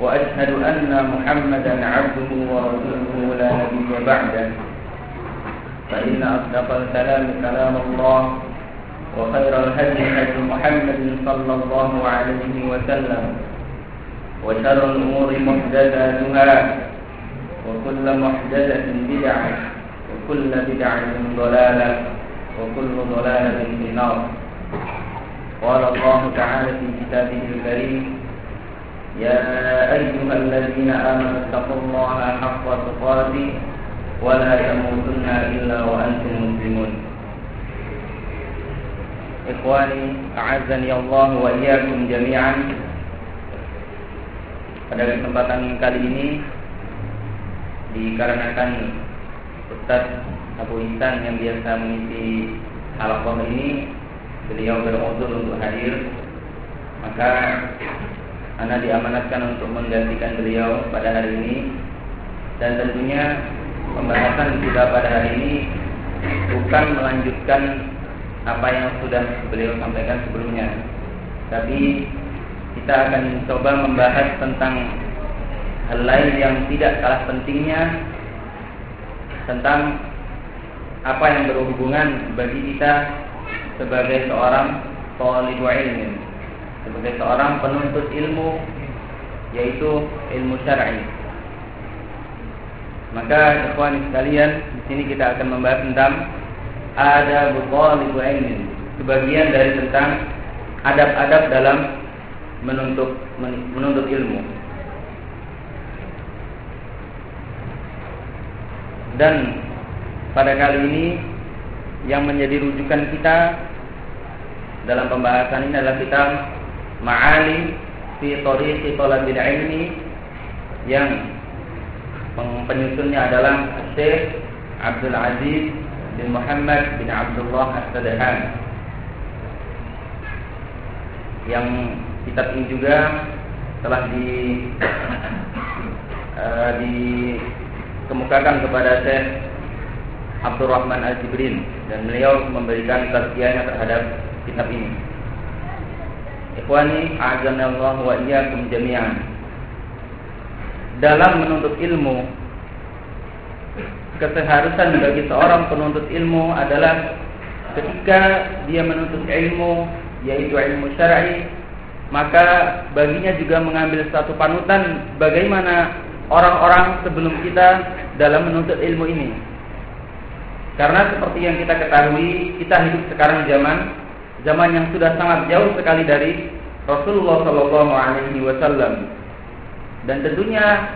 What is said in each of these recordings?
وأشهد أن محمدا عبده ورسوله لا نبي بعده. فإن أصدق الكلام كلام الله وخير الهدي هدي محمد صلى الله عليه وسلم وشر الأمور محدثاتها وكل محدثة بدعة وكل بدعة ضلالة وكل ضلالة في النار. قال الله تعالى في كتابه الكريم يا أيها الذين آمنوا اتقوا الله حق تقاته ولا تموتن إلا وأنتم مسلمون إخواني أعزني الله وإياكم جميعا Pada kesempatan kali ini Dikarenakan Ustaz Abu Intan yang biasa mengisi halaqah ini Beliau beruzur untuk hadir Maka anda diamanatkan untuk menggantikan beliau pada hari ini. Dan tentunya Pembahasan kita pada hari ini Bukan melanjutkan Apa yang sudah beliau sampaikan sebelumnya. Tapi kita akan coba membahas tentang hal lain yang tidak kalah pentingnya tentang apa yang berhubungan bagi kita sebagai seorang talib ilmu sebagai seorang penuntut ilmu yaitu ilmu syar'i. Maka ikhwan sekalian, di sini kita akan membahas tentang ada talib ilmu, sebagian dari tentang adab-adab dalam menuntut menuntut ilmu. Dan pada kali ini yang menjadi rujukan kita dalam pembahasan ini adalah kitab Ma'alim fi Tariqi Talabil Ilmi yang penyusunnya adalah Syekh Abdul Aziz bin Muhammad bin Abdullah As-Sadahan yang kitab ini juga telah di uh, dikemukakan kepada Syekh Abdurrahman Al-Jibrin dan beliau memberikan tazkiyahnya terhadap kitab ini. Ikhwani, a'azanallahu wa iyyakum jami'an. Dalam menuntut ilmu, keseharusan bagi seorang penuntut ilmu adalah ketika dia menuntut ilmu yaitu ilmu syar'i maka baginya juga mengambil satu panutan bagaimana orang-orang sebelum kita dalam menuntut ilmu ini. Karena seperti yang kita ketahui, kita hidup sekarang zaman zaman yang sudah sangat jauh sekali dari Rasulullah Shallallahu Alaihi Wasallam. Dan tentunya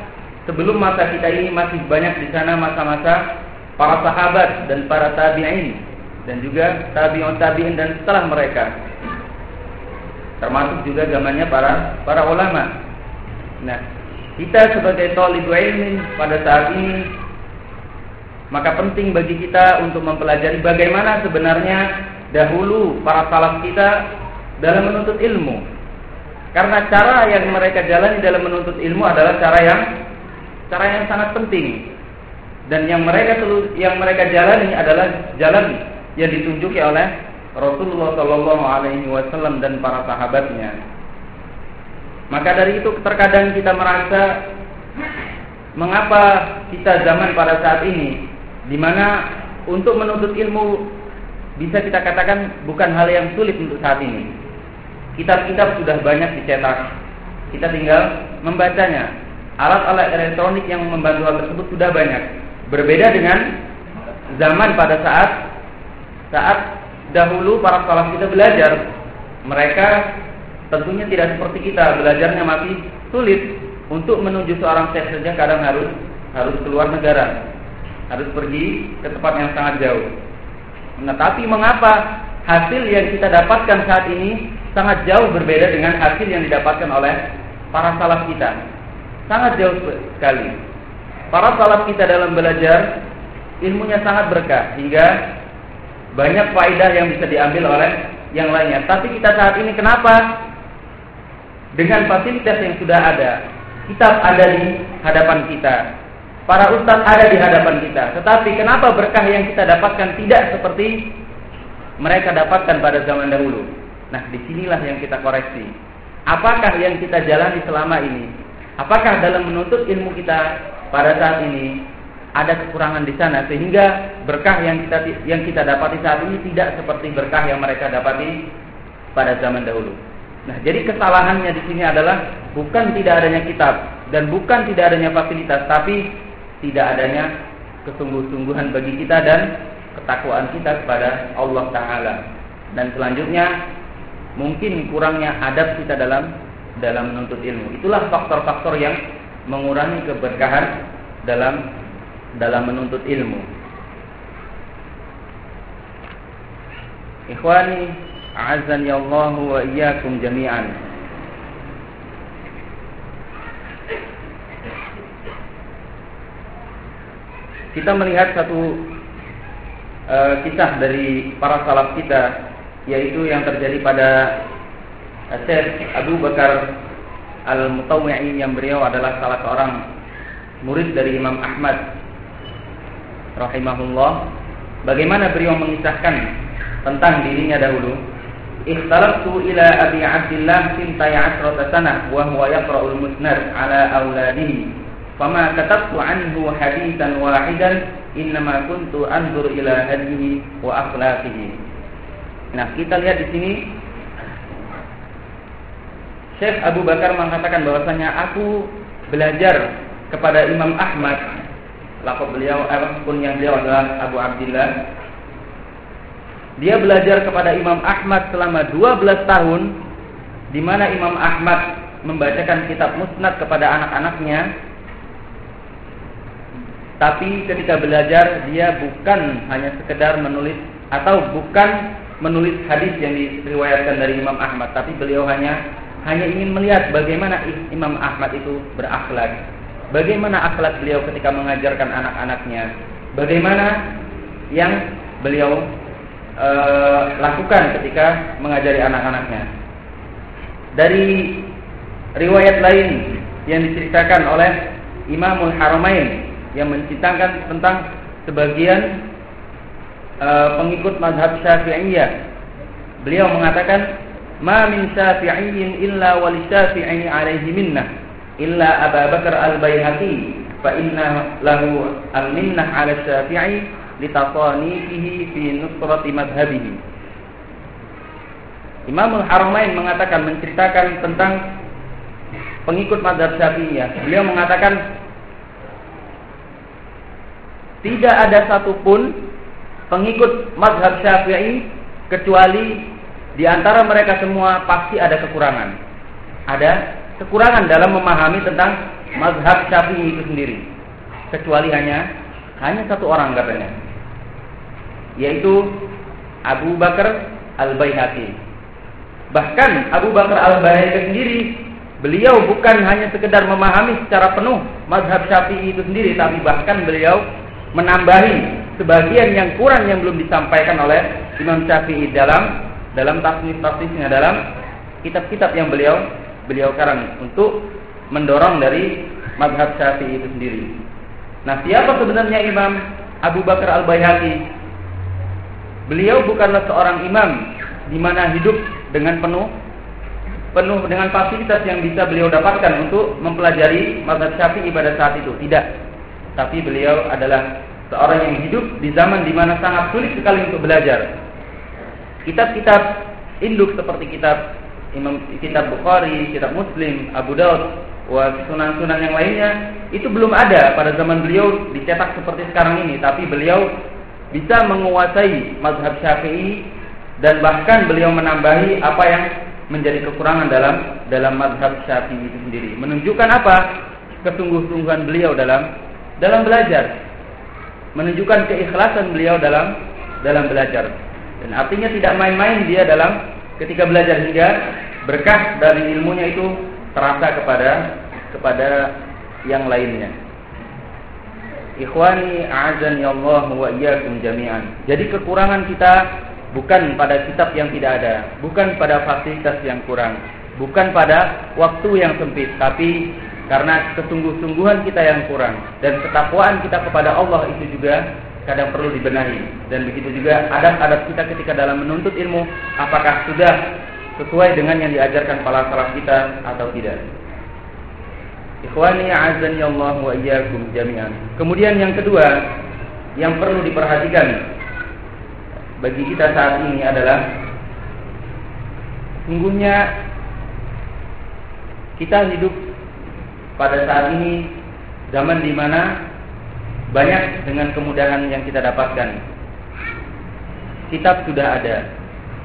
sebelum masa kita ini masih banyak di sana masa-masa para sahabat dan para tabi'in dan juga tabi'un tabi'in dan setelah mereka termasuk juga zamannya para para ulama. Nah, kita sebagai talibul ilmin pada saat ini maka penting bagi kita untuk mempelajari bagaimana sebenarnya dahulu para salaf kita dalam menuntut ilmu. Karena cara yang mereka jalani dalam menuntut ilmu adalah cara yang cara yang sangat penting. Dan yang mereka yang mereka jalani adalah jalan yang ditunjuki oleh Rasulullah Shallallahu Alaihi Wasallam dan para sahabatnya. Maka dari itu terkadang kita merasa mengapa kita zaman pada saat ini, di mana untuk menuntut ilmu bisa kita katakan bukan hal yang sulit untuk saat ini. Kitab-kitab sudah banyak dicetak, kita tinggal membacanya. Alat-alat elektronik yang membantu hal tersebut sudah banyak. Berbeda dengan zaman pada saat saat dahulu para salaf kita belajar. Mereka tentunya tidak seperti kita, belajarnya masih sulit. Untuk menuju seorang syekh saja kadang harus harus keluar negara. Harus pergi ke tempat yang sangat jauh. Nah, tapi mengapa hasil yang kita dapatkan saat ini sangat jauh berbeda dengan hasil yang didapatkan oleh para salaf kita? sangat jauh sekali. Para salaf kita dalam belajar ilmunya sangat berkah hingga banyak faidah yang bisa diambil oleh yang lainnya. Tapi kita saat ini kenapa dengan fasilitas yang sudah ada, kitab ada di hadapan kita, para ustadz ada di hadapan kita. Tetapi kenapa berkah yang kita dapatkan tidak seperti mereka dapatkan pada zaman dahulu? Nah, di sinilah yang kita koreksi. Apakah yang kita jalani selama ini? Apakah dalam menuntut ilmu kita pada saat ini ada kekurangan di sana sehingga berkah yang kita yang kita dapati saat ini tidak seperti berkah yang mereka dapati pada zaman dahulu. Nah, jadi kesalahannya di sini adalah bukan tidak adanya kitab dan bukan tidak adanya fasilitas, tapi tidak adanya kesungguh-sungguhan bagi kita dan ketakwaan kita kepada Allah Taala. Dan selanjutnya mungkin kurangnya adab kita dalam dalam menuntut ilmu. Itulah faktor-faktor yang mengurangi keberkahan dalam dalam menuntut ilmu. Ikhwani A'azzani Allah wa iyyakum jami'an. Kita melihat satu uh, kisah dari para salaf kita yaitu yang terjadi pada Syekh Abu Bakar Al-Mutawwi'i yang beliau adalah salah seorang murid dari Imam Ahmad rahimahullah. Bagaimana beliau mengisahkan tentang dirinya dahulu? Ikhtalaftu ila Abi Abdullah sintai asrata sanah wa huwa yaqra'ul musnad ala auladihi. Fama katabtu anhu hadithan wahidan innama kuntu anzur ila hadihi wa akhlaqihi. Nah, kita lihat di sini Syekh Abu Bakar mengatakan bahwasanya aku belajar kepada Imam Ahmad. Lakop beliau, eh, kunyah beliau adalah Abu Abdullah dia belajar kepada Imam Ahmad selama 12 tahun di mana Imam Ahmad membacakan kitab musnad kepada anak-anaknya tapi ketika belajar dia bukan hanya sekedar menulis atau bukan menulis hadis yang diriwayatkan dari Imam Ahmad tapi beliau hanya hanya ingin melihat bagaimana Imam Ahmad itu berakhlak bagaimana akhlak beliau ketika mengajarkan anak-anaknya bagaimana yang beliau e, lakukan ketika mengajari anak-anaknya. Dari riwayat lain yang diceritakan oleh Imamul Haramain yang menceritakan tentang sebagian e, pengikut mazhab Syafi'iyah. Beliau mengatakan, "Ma min Syafi'iyyin illa wal Syafi'i alaihi minnah illa Abu Bakar al-Baihaqi fa inna lahu al-minnah 'ala Syafi'i litasanifihi fi nusrati madhabihi. Imamul Haramain mengatakan menceritakan tentang pengikut madhab Syafi'iyah. Beliau mengatakan tidak ada satupun pengikut madhab Syafi'i kecuali di antara mereka semua pasti ada kekurangan. Ada kekurangan dalam memahami tentang madhab Syafi'i itu sendiri. Kecuali hanya hanya satu orang katanya yaitu Abu Bakar Al-Baihaqi. Bahkan Abu Bakar Al-Baihaqi sendiri beliau bukan hanya sekedar memahami secara penuh mazhab Syafi'i itu sendiri tapi bahkan beliau menambahi sebagian yang kurang yang belum disampaikan oleh Imam Syafi'i dalam dalam tafsir-tafsirnya dalam kitab-kitab yang beliau beliau karang untuk mendorong dari mazhab Syafi'i itu sendiri. Nah, siapa sebenarnya Imam Abu Bakar Al-Baihaqi? Beliau bukanlah seorang imam di mana hidup dengan penuh penuh dengan fasilitas yang bisa beliau dapatkan untuk mempelajari mazhab Syafi'i pada saat itu. Tidak. Tapi beliau adalah seorang yang hidup di zaman di mana sangat sulit sekali untuk belajar. Kitab-kitab induk seperti kitab Imam kitab Bukhari, kitab Muslim, Abu Daud, sunan-sunan yang lainnya itu belum ada pada zaman beliau dicetak seperti sekarang ini, tapi beliau bisa menguasai mazhab Syafi'i dan bahkan beliau menambahi apa yang menjadi kekurangan dalam dalam mazhab Syafi'i itu sendiri. Menunjukkan apa? Kesungguh-sungguhan beliau dalam dalam belajar. Menunjukkan keikhlasan beliau dalam dalam belajar. Dan artinya tidak main-main dia dalam ketika belajar hingga berkah dari ilmunya itu terasa kepada kepada yang lainnya. Ikhwani a'azani Allah wa iyyakum jami'an. Jadi kekurangan kita bukan pada kitab yang tidak ada, bukan pada fasilitas yang kurang, bukan pada waktu yang sempit, tapi karena kesungguh-sungguhan kita yang kurang dan ketakwaan kita kepada Allah itu juga kadang perlu dibenahi dan begitu juga adab-adab kita ketika dalam menuntut ilmu apakah sudah sesuai dengan yang diajarkan para salaf kita atau tidak. Ikhwani azan ya Allah wa iyyakum jami'an. Kemudian yang kedua yang perlu diperhatikan bagi kita saat ini adalah sungguhnya kita hidup pada saat ini zaman di mana banyak dengan kemudahan yang kita dapatkan. Kitab sudah ada,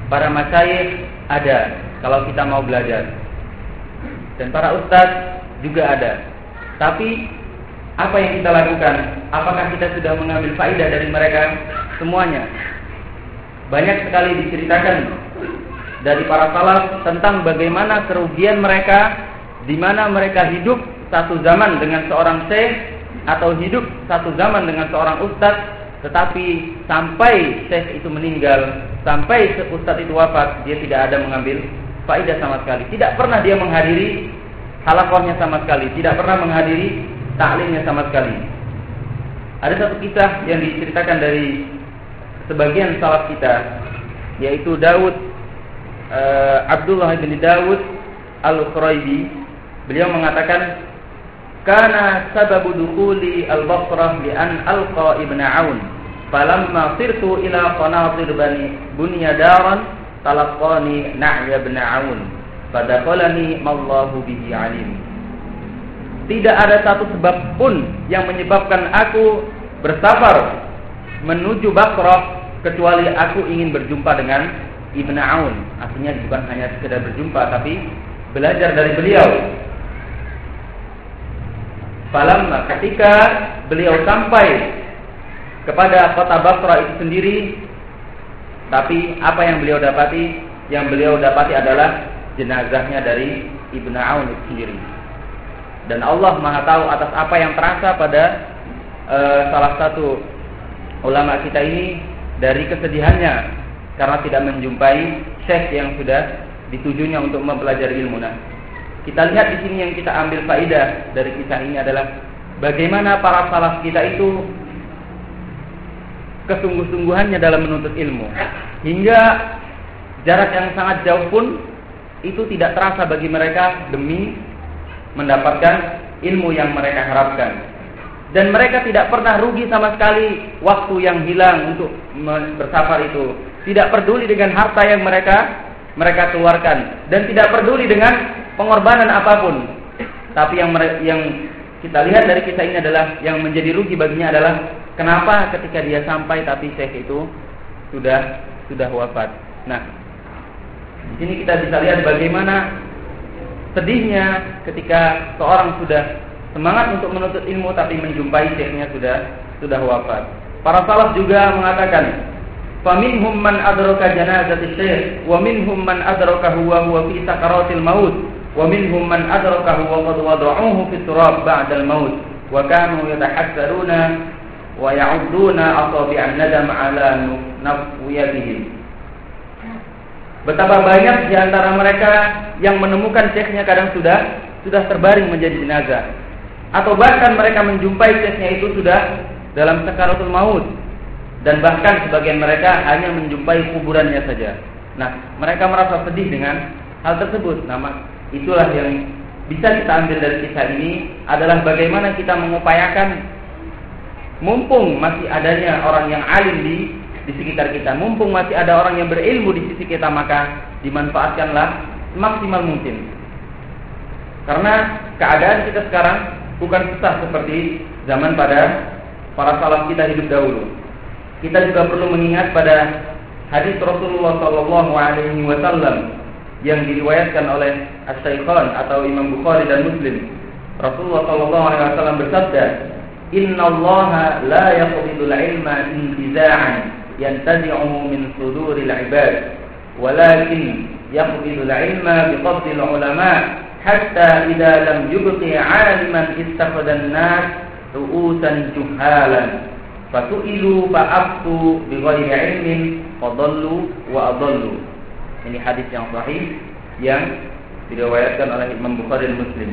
para masyayikh ada kalau kita mau belajar. Dan para ustadz juga ada. Tapi apa yang kita lakukan? Apakah kita sudah mengambil faidah dari mereka? Semuanya. Banyak sekali diceritakan dari para salaf tentang bagaimana kerugian mereka di mana mereka hidup satu zaman dengan seorang syekh atau hidup satu zaman dengan seorang ustadz tetapi sampai syekh itu meninggal sampai ustadz itu wafat dia tidak ada mengambil faidah sama sekali tidak pernah dia menghadiri halakohnya sama sekali, tidak pernah menghadiri taklimnya sama sekali. Ada satu kisah yang diceritakan dari sebagian salaf kita, yaitu Daud uh, Abdullah bin Daud al-Quraibi. Beliau mengatakan, "Kana sababu dukhuli al-Basrah li an alqa ibn Aun, falamma sirtu ila qanatir bani bunya daran talaqani Na'ya bin Aun." Fadakolani mallahu bihi alim. Tidak ada satu sebab pun yang menyebabkan aku bersafar menuju Basrah kecuali aku ingin berjumpa dengan Ibn Aun. Artinya bukan hanya sekedar berjumpa tapi belajar dari beliau. Falam ketika beliau sampai kepada kota Basra itu sendiri tapi apa yang beliau dapati? Yang beliau dapati adalah jenazahnya dari Ibnu Aun itu sendiri. Dan Allah Maha tahu atas apa yang terasa pada uh, salah satu ulama kita ini dari kesedihannya karena tidak menjumpai syekh yang sudah ditujunya untuk mempelajari ilmu. Nah, kita lihat di sini yang kita ambil faidah dari kisah ini adalah bagaimana para salaf kita itu kesungguh-sungguhannya dalam menuntut ilmu hingga jarak yang sangat jauh pun itu tidak terasa bagi mereka demi mendapatkan ilmu yang mereka harapkan. Dan mereka tidak pernah rugi sama sekali waktu yang hilang untuk bersafar itu. Tidak peduli dengan harta yang mereka mereka keluarkan dan tidak peduli dengan pengorbanan apa pun. Tapi yang yang kita lihat dari kisah ini adalah yang menjadi rugi baginya adalah kenapa ketika dia sampai tapi syekh itu sudah sudah wafat. Nah, di sini kita bisa lihat bagaimana sedihnya ketika seorang sudah semangat untuk menuntut ilmu tapi menjumpai syekhnya sudah sudah wafat. Para salaf juga mengatakan, "Faminhum man adraka janazati syekh wa minhum man adrakahu wa huwa fi sakaratil maut wa minhum man adrakahu wa qad wada'uhu fi turab ba'da al-maut wa kanu yatahassaruna wa ya'udduna asabi'an nadam ala nafwiyatihim." Betapa banyak di antara mereka yang menemukan syekhnya kadang sudah sudah terbaring menjadi jenazah. Atau bahkan mereka menjumpai syekhnya itu sudah dalam sekaratul maut. Dan bahkan sebagian mereka hanya menjumpai kuburannya saja. Nah, mereka merasa sedih dengan hal tersebut. Nama itulah yang bisa kita ambil dari kisah ini adalah bagaimana kita mengupayakan mumpung masih adanya orang yang alim di di sekitar kita. Mumpung masih ada orang yang berilmu di sisi kita, maka dimanfaatkanlah maksimal mungkin. Karena keadaan kita sekarang bukan susah seperti zaman pada para salaf kita hidup dahulu. Kita juga perlu mengingat pada hadis Rasulullah Shallallahu yang diriwayatkan oleh As-Syaikhan atau Imam Bukhari dan Muslim. Rasulullah Shallallahu Alaihi Wasallam bersabda, Inna Allah la yaqbidul ilma intiza'an yantazi'u min suduril ibad walakin yaqbilu al-ilma biqabdi al-ulama hatta idza lam yubqi 'aliman istafadan nas ru'usan juhalan fasu'ilu fa'aftu bighairi ilmin fadallu wa adallu ini hadis yang sahih yang diriwayatkan oleh Imam Bukhari dan Muslim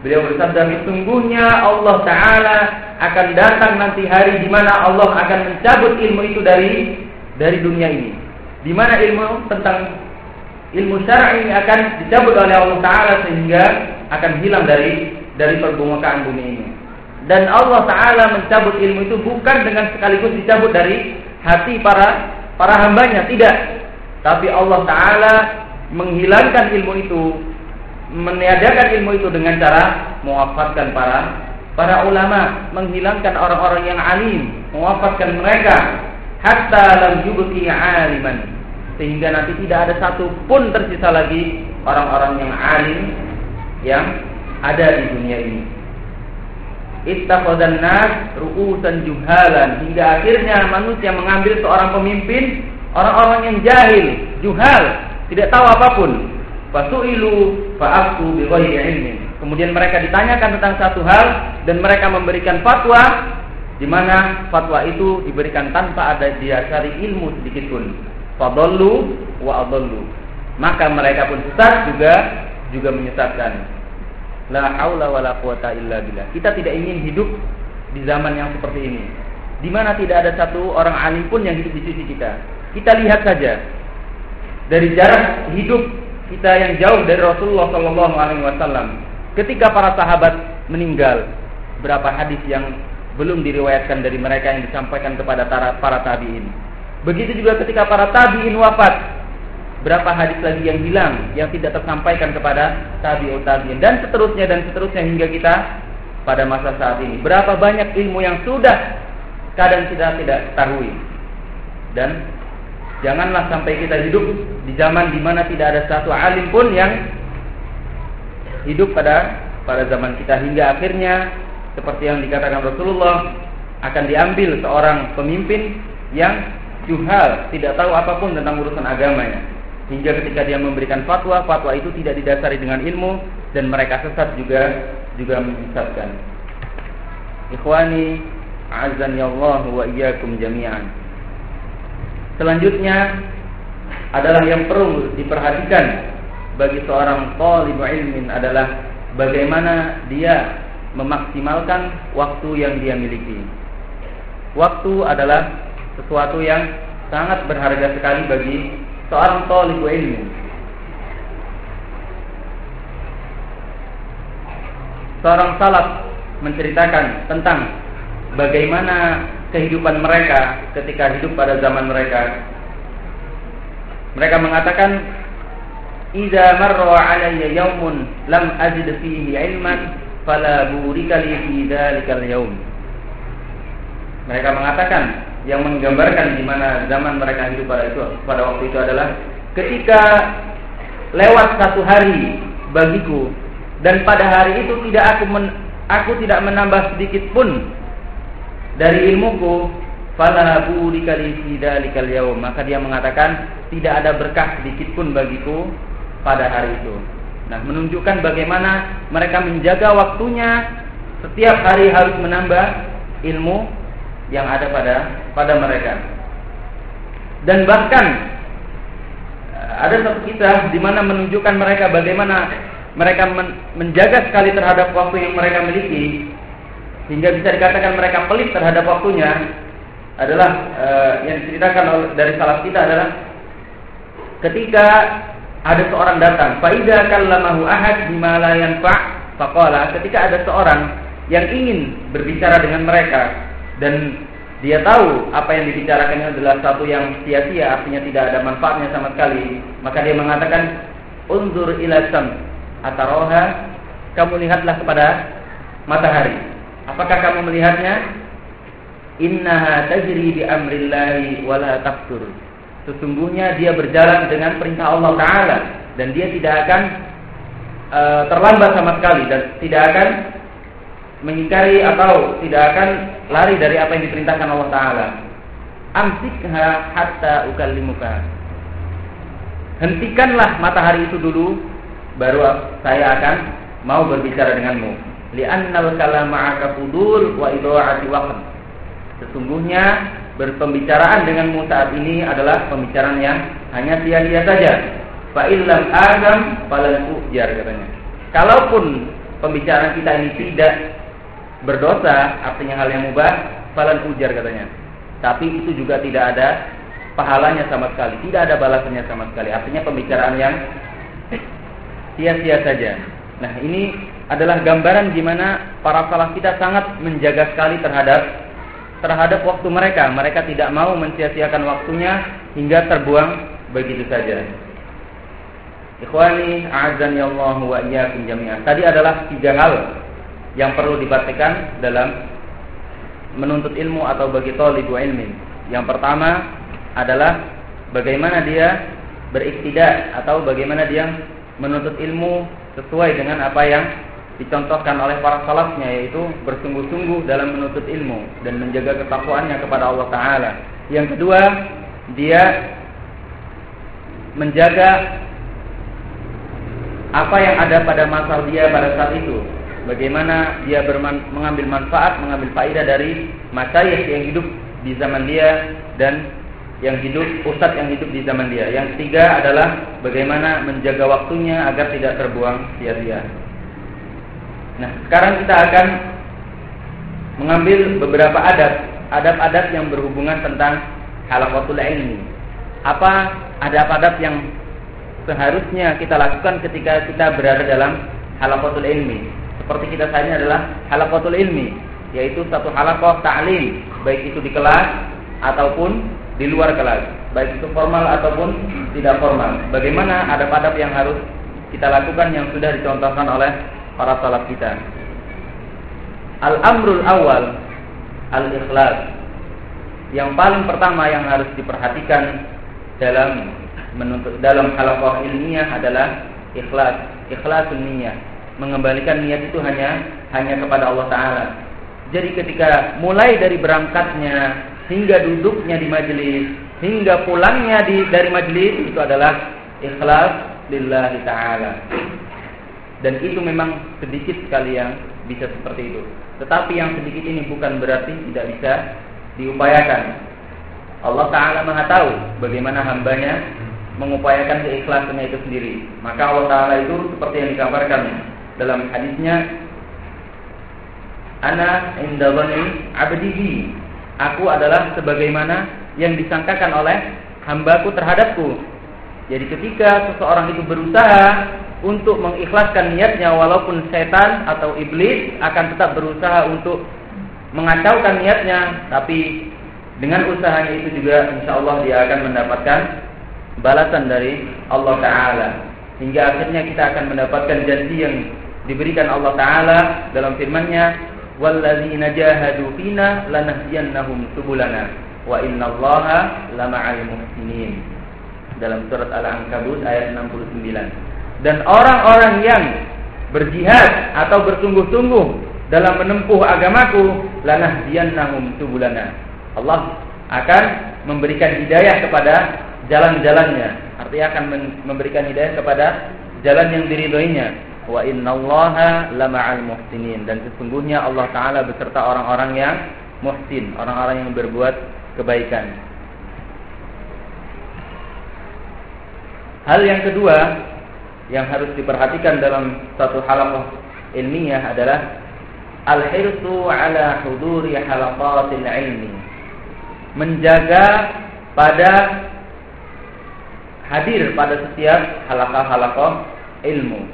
Beliau bersabda, sesungguhnya Allah Taala akan datang nanti hari di mana Allah akan mencabut ilmu itu dari dari dunia ini. Di mana ilmu tentang ilmu syar'i ini akan dicabut oleh Allah Taala sehingga akan hilang dari dari permukaan bumi ini. Dan Allah Taala mencabut ilmu itu bukan dengan sekaligus dicabut dari hati para para hambanya, tidak. Tapi Allah Taala menghilangkan ilmu itu meniadakan ilmu itu dengan cara mewafatkan para para ulama, menghilangkan orang-orang yang alim, mewafatkan mereka hatta lam yubqi aliman sehingga nanti tidak ada satu pun tersisa lagi orang-orang yang alim yang ada di dunia ini. Ittakhadhan nas ru'usan juhalan hingga akhirnya manusia mengambil seorang pemimpin orang-orang yang jahil, juhal, tidak tahu apa pun Fasu'ilu fa'aftu bighairi ilmin. Kemudian mereka ditanyakan tentang satu hal dan mereka memberikan fatwa di mana fatwa itu diberikan tanpa ada diasari ilmu sedikit pun. Fadallu wa adallu. Maka mereka pun sesat juga juga menyesatkan. La haula wala quwata illa billah. Kita tidak ingin hidup di zaman yang seperti ini. Di mana tidak ada satu orang alim pun yang hidup di sisi kita. Kita lihat saja dari jarak hidup kita yang jauh dari Rasulullah Shallallahu Alaihi Wasallam. Ketika para sahabat meninggal, berapa hadis yang belum diriwayatkan dari mereka yang disampaikan kepada para tabiin. Begitu juga ketika para tabiin wafat, berapa hadis lagi yang hilang yang tidak tersampaikan kepada tabiut tabiin dan seterusnya dan seterusnya hingga kita pada masa saat ini. Berapa banyak ilmu yang sudah kadang kita tidak ketahui dan Janganlah sampai kita hidup di zaman di mana tidak ada satu alim pun yang hidup pada pada zaman kita hingga akhirnya seperti yang dikatakan Rasulullah akan diambil seorang pemimpin yang juhal, tidak tahu apa pun tentang urusan agamanya. Hingga ketika dia memberikan fatwa, fatwa itu tidak didasari dengan ilmu dan mereka sesat juga juga menyesatkan. Ikhwani, azan ya Allah wa iyyakum jami'an. Selanjutnya adalah yang perlu diperhatikan bagi seorang talib ilmin adalah bagaimana dia memaksimalkan waktu yang dia miliki. Waktu adalah sesuatu yang sangat berharga sekali bagi seorang talib ilmu. Seorang salaf menceritakan tentang bagaimana kehidupan mereka ketika hidup pada zaman mereka. Mereka mengatakan, "Idza marra 'alayya yaumun lam ajid fihi 'ilman, fala burika li fi dzalikal yaum." Mereka mengatakan yang menggambarkan di mana zaman mereka hidup pada itu pada waktu itu adalah ketika lewat satu hari bagiku dan pada hari itu tidak aku men, aku tidak menambah sedikit pun dari ilmuku fala burika li dzalikal yaum maka dia mengatakan tidak ada berkah sedikit pun bagiku pada hari itu. Nah menunjukkan bagaimana mereka menjaga waktunya. Setiap hari harus menambah ilmu yang ada pada pada mereka. Dan bahkan ada satu kisah di mana menunjukkan mereka bagaimana mereka menjaga sekali terhadap waktu yang mereka miliki sehingga bisa dikatakan mereka pelit terhadap waktunya adalah e, yang diceritakan dari salah kita adalah ketika ada seorang datang faida kallamahu ahad bima la yanfa faqala ketika ada seorang yang ingin berbicara dengan mereka dan dia tahu apa yang dibicarakannya adalah satu yang sia-sia artinya tidak ada manfaatnya sama sekali maka dia mengatakan unzur ila sam ataroha kamu lihatlah kepada matahari Apakah kamu melihatnya? Innaha tajri bi amrillahi wala taftur. Sesungguhnya dia berjalan dengan perintah Allah Taala dan dia tidak akan uh, terlambat sama sekali dan tidak akan mengingkari atau tidak akan lari dari apa yang diperintahkan Allah Taala. Amsikha hatta ukallimuka. Hentikanlah matahari itu dulu baru saya akan mau berbicara denganmu. Li'annal kalama ma'aka fudul wa idha'ati waqt. Sesungguhnya berpembicaraan denganmu saat ini adalah pembicaraan yang hanya sia-sia saja. Fa illam adam falan ujar katanya. Kalaupun pembicaraan kita ini tidak berdosa, artinya hal yang mubah, falan ujar katanya. Tapi itu juga tidak ada pahalanya sama sekali, tidak ada balasannya sama sekali. Artinya pembicaraan yang sia-sia saja. Nah, ini adalah gambaran gimana para salaf kita sangat menjaga sekali terhadap terhadap waktu mereka. Mereka tidak mau mensia-siakan waktunya hingga terbuang begitu saja. Ikhwani, a'azani Allah wa iyyakum jami'an. Tadi adalah tiga hal yang perlu diperhatikan dalam menuntut ilmu atau bagi talibu ilmin. Yang pertama adalah bagaimana dia beriktida atau bagaimana dia menuntut ilmu sesuai dengan apa yang dicontohkan oleh para salafnya yaitu bersungguh-sungguh dalam menuntut ilmu dan menjaga ketakwaannya kepada Allah taala. Yang kedua, dia menjaga apa yang ada pada masa dia pada saat itu. Bagaimana dia berman, mengambil manfaat, mengambil faedah dari masyayikh yang hidup di zaman dia dan yang hidup ustadz yang hidup di zaman dia. Yang ketiga adalah bagaimana menjaga waktunya agar tidak terbuang sia-sia. Nah, sekarang kita akan mengambil beberapa adab, adab-adab yang berhubungan tentang halaqatul ilmi. Apa adab-adab yang seharusnya kita lakukan ketika kita berada dalam halaqatul ilmi? Seperti kita saat ini adalah halaqatul ilmi, yaitu satu halaqah ta'lim, baik itu di kelas ataupun di luar kelas, baik itu formal ataupun tidak formal. Bagaimana adab-adab yang harus kita lakukan yang sudah dicontohkan oleh para salaf kita. Al-amrul awal al-ikhlas. Yang paling pertama yang harus diperhatikan dalam menuntut dalam halaqah ilmiah adalah ikhlas, ikhlasun niat. Mengembalikan niat itu hanya hanya kepada Allah taala. Jadi ketika mulai dari berangkatnya hingga duduknya di majelis, hingga pulangnya di dari majelis itu adalah ikhlas lillahi taala. Dan itu memang sedikit sekali yang bisa seperti itu. Tetapi yang sedikit ini bukan berarti tidak bisa diupayakan. Allah Ta'ala maha tahu bagaimana hambanya mengupayakan keikhlasannya itu sendiri. Maka Allah Ta'ala itu seperti yang dikabarkan dalam hadisnya Ana inda abdihi Aku adalah sebagaimana yang disangkakan oleh hambaku terhadapku. Jadi ketika seseorang itu berusaha untuk mengikhlaskan niatnya walaupun setan atau iblis akan tetap berusaha untuk mengacaukan niatnya, tapi dengan usahanya itu juga insya Allah dia akan mendapatkan balasan dari Allah Taala. Hingga akhirnya kita akan mendapatkan janji yang diberikan Allah Taala dalam firman-Nya walladzina jahadu fina lanahdiyannahum subulana wa innallaha lama'al dalam surat Al-Ankabut ayat 69 dan orang-orang yang berjihad atau bersungguh-sungguh dalam menempuh agamaku lanahdiyannahum subulana. Allah akan memberikan hidayah kepada jalan-jalannya. Artinya akan memberikan hidayah kepada jalan yang diridhoinya. Wa innallaha lama'al muhsinin. Dan sesungguhnya Allah taala beserta orang-orang yang muhsin, orang-orang yang berbuat kebaikan. Hal yang kedua yang harus diperhatikan dalam satu halaqah ilmiah adalah al-hirsu ala huduri halaqatil ilmi. Menjaga pada hadir pada setiap halaqah-halaqah ilmu.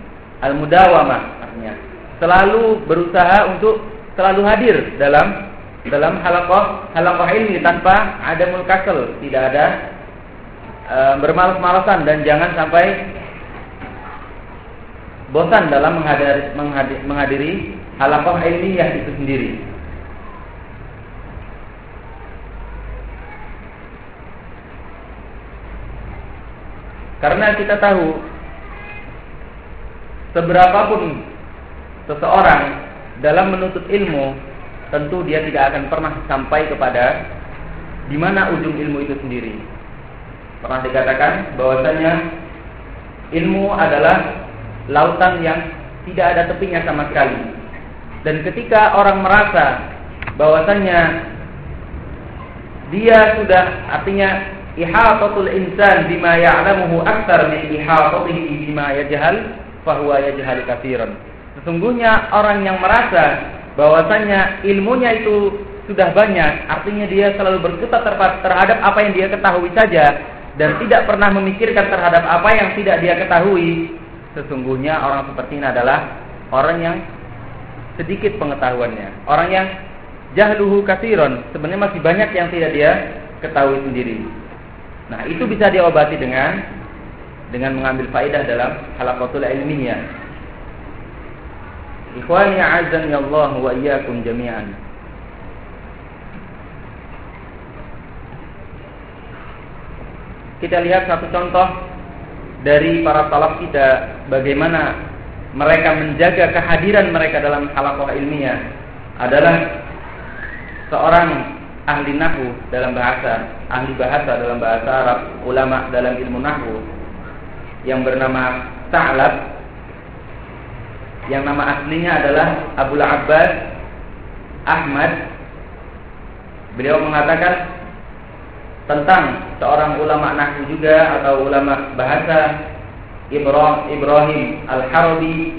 Al-mudawamah artinya. Selalu berusaha untuk selalu hadir dalam dalam halakoh halakoh ini tanpa ada mulkasel tidak ada e, bermalas-malasan dan jangan sampai bosan dalam menghadiri, menghadiri, menghadiri halakoh ilmiah itu sendiri. Karena kita tahu seberapapun seseorang dalam menuntut ilmu, tentu dia tidak akan pernah sampai kepada di mana ujung ilmu itu sendiri. Pernah dikatakan bahwasanya ilmu adalah lautan yang tidak ada tepinya sama sekali. Dan ketika orang merasa bahwasannya dia sudah artinya ihatatul insan bima ya'lamuhu aktsar min ihatatihi bima yajhal fahuwa yajhal katsiran. Sesungguhnya orang yang merasa bahwasannya ilmunya itu sudah banyak, artinya dia selalu berkutat terhadap apa yang dia ketahui saja dan tidak pernah memikirkan terhadap apa yang tidak dia ketahui. Sesungguhnya orang seperti ini adalah orang yang sedikit pengetahuannya, orang yang jahluhu kasiron, sebenarnya masih banyak yang tidak dia ketahui sendiri. Nah, itu bisa diobati dengan dengan mengambil faidah dalam halaqatul ilmiyah. Ikhwani azan ya Allah wa iyyakum jami'an. kita lihat satu contoh dari para salaf kita bagaimana mereka menjaga kehadiran mereka dalam halakoh ilmiah adalah seorang ahli nahu dalam bahasa, ahli bahasa dalam bahasa Arab, ulama dalam ilmu nahu yang bernama Ta'lab yang nama aslinya adalah Abu Abbas Ahmad. Beliau mengatakan tentang seorang ulama nahwu juga atau ulama bahasa Ibrahim Al-Harabi.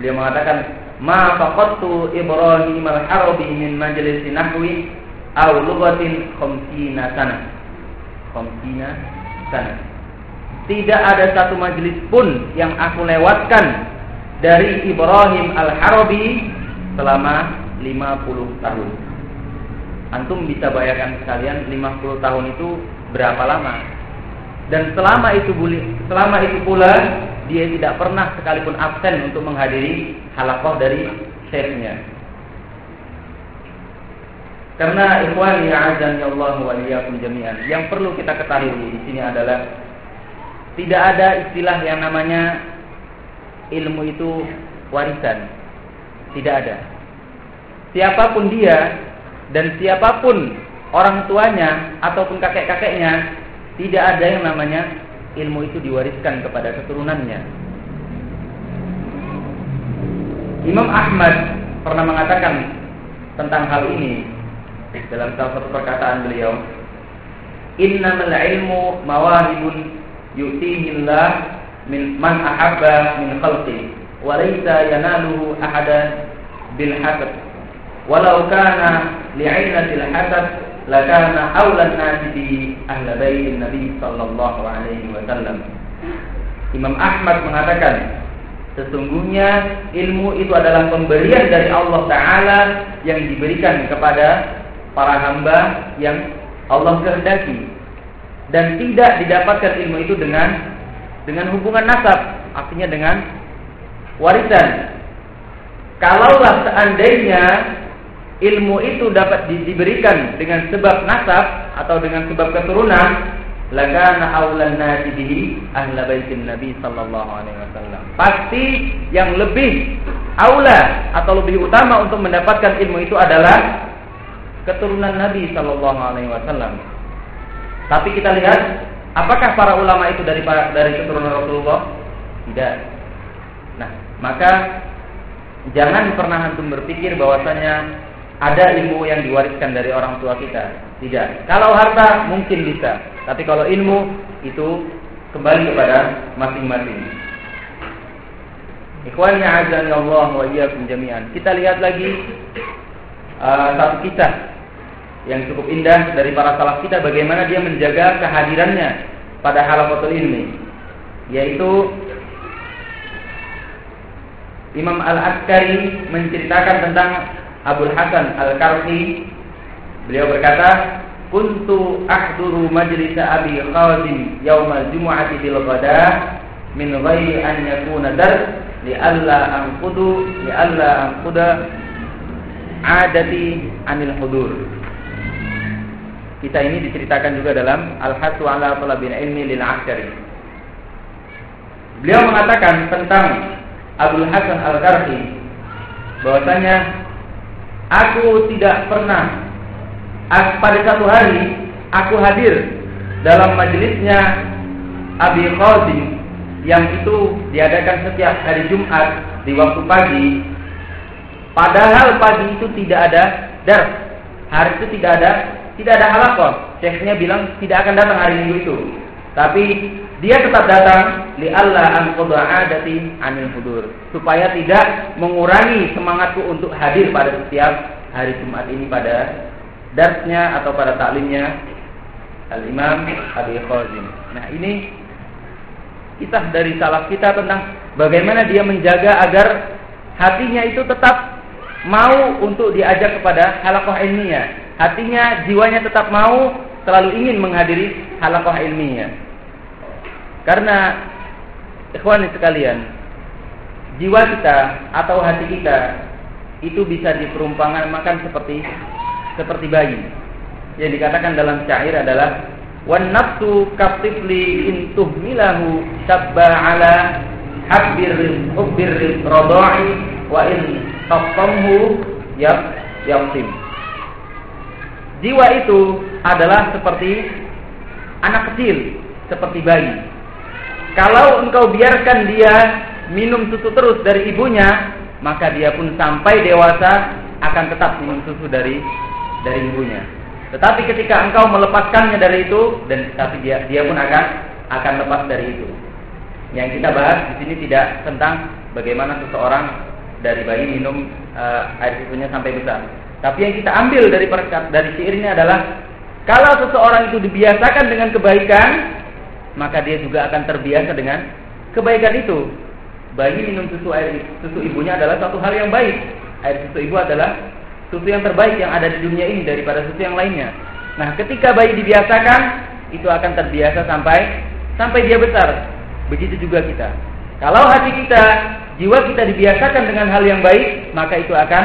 Beliau mengatakan ma faqattu Ibrahim Al-Harabi min majlis nahwi aw lughatin khamsina sana. Khamsina sana. Tidak ada satu majelis pun yang aku lewatkan dari Ibrahim Al-Harabi selama 50 tahun Antum bisa bayangkan sekalian 50 tahun itu berapa lama? Dan selama itu selama itu pula dia tidak pernah sekalipun absen untuk menghadiri halakoh dari syekhnya. Karena ikhwan ya azan ya Allah wa jami'an. Yang perlu kita ketahui di sini adalah tidak ada istilah yang namanya ilmu itu warisan. Tidak ada. Siapa pun dia dan siapa pun orang tuanya ataupun kakek-kakeknya tidak ada yang namanya ilmu itu diwariskan kepada keturunannya. Imam Ahmad pernah mengatakan tentang hal ini dalam salah satu perkataan beliau, "Innamal ilmu mawahibun yu'tihillah min man ahabba min khalqi wa laysa yanaluhu ahadan bil hasad walau kana li'inatil hasad lakana awlan nasi bi ahli baitin Nabi sallallahu alaihi wasallam. Imam Ahmad mengatakan sesungguhnya ilmu itu adalah pemberian dari Allah taala yang diberikan kepada para hamba yang Allah kehendaki dan tidak didapatkan ilmu itu dengan dengan hubungan nasab, artinya dengan warisan. Kalaulah seandainya ilmu itu dapat di, diberikan dengan sebab nasab atau dengan sebab keturunan. Lakana aulan nasi bihi ahla baitin nabi sallallahu alaihi wasallam. Pasti yang lebih aula atau lebih utama untuk mendapatkan ilmu itu adalah keturunan nabi sallallahu alaihi wasallam. Tapi kita lihat apakah para ulama itu dari dari keturunan Rasulullah? Tidak. Nah maka jangan pernah antum berpikir bahwasanya ada ilmu yang diwariskan dari orang tua kita. Tidak. Kalau harta mungkin bisa, tapi kalau ilmu itu kembali kepada masing-masing. Ikhwan azan Allah wa iyyakum jami'an. Kita lihat lagi uh, satu kisah yang cukup indah dari para salaf kita bagaimana dia menjaga kehadirannya pada halaqatul ilmi yaitu Imam Al-Askari menceritakan tentang Abdul Hasan Al-Karhi beliau berkata kuntu ahduru majlis Abi Khazim yaumal jumu'ati bil ghada min ghairi an yakuna dar li alla anqudu li alla anquda adati anil hudur. Kita ini diceritakan juga dalam Al-Hasu ala Talabil Ilmi lil Askari Beliau mengatakan tentang Abdul Hasan Al-Karhi bahwasanya Aku tidak pernah pada satu hari aku hadir dalam majelisnya Abi Khazim yang itu diadakan setiap hari Jumat di waktu pagi, padahal pagi itu tidak ada dar, hari itu tidak ada tidak ada halakoh. Syekhnya bilang tidak akan datang hari Minggu itu. Tapi dia tetap datang li Allah an adati anil hudur supaya tidak mengurangi semangatku untuk hadir pada setiap hari Jumat ini pada darsnya atau pada taklimnya Al Imam Abi Khazim. Nah, ini kisah dari salaf kita tentang bagaimana dia menjaga agar hatinya itu tetap mau untuk diajak kepada halakoh ilmiah. Hatinya, jiwanya tetap mau selalu ingin menghadiri halakoh ilmiah. Karena ikhwan sekalian, jiwa kita atau hati kita itu bisa diperumpamakan seperti seperti bayi. Yang dikatakan dalam syair adalah wan nafsu katifli in tuhmilahu tabba ala habbir hubbir radai wa in tafamhu yab yaqtim. Jiwa itu adalah seperti anak kecil, seperti bayi. Kalau engkau biarkan dia minum susu terus dari ibunya, maka dia pun sampai dewasa akan tetap minum susu dari dari ibunya. Tetapi ketika engkau melepaskannya dari itu dan tapi dia dia pun akan akan lepas dari itu. Yang kita bahas di sini tidak tentang bagaimana seseorang dari bayi minum uh, air susunya sampai besar. Tapi yang kita ambil dari perkat dari syair ini adalah kalau seseorang itu dibiasakan dengan kebaikan, maka dia juga akan terbiasa dengan kebaikan itu. Bayi minum susu air susu ibunya adalah satu hal yang baik. Air susu ibu adalah susu yang terbaik yang ada di dunia ini daripada susu yang lainnya. Nah, ketika bayi dibiasakan, itu akan terbiasa sampai sampai dia besar. Begitu juga kita. Kalau hati kita, jiwa kita dibiasakan dengan hal yang baik, maka itu akan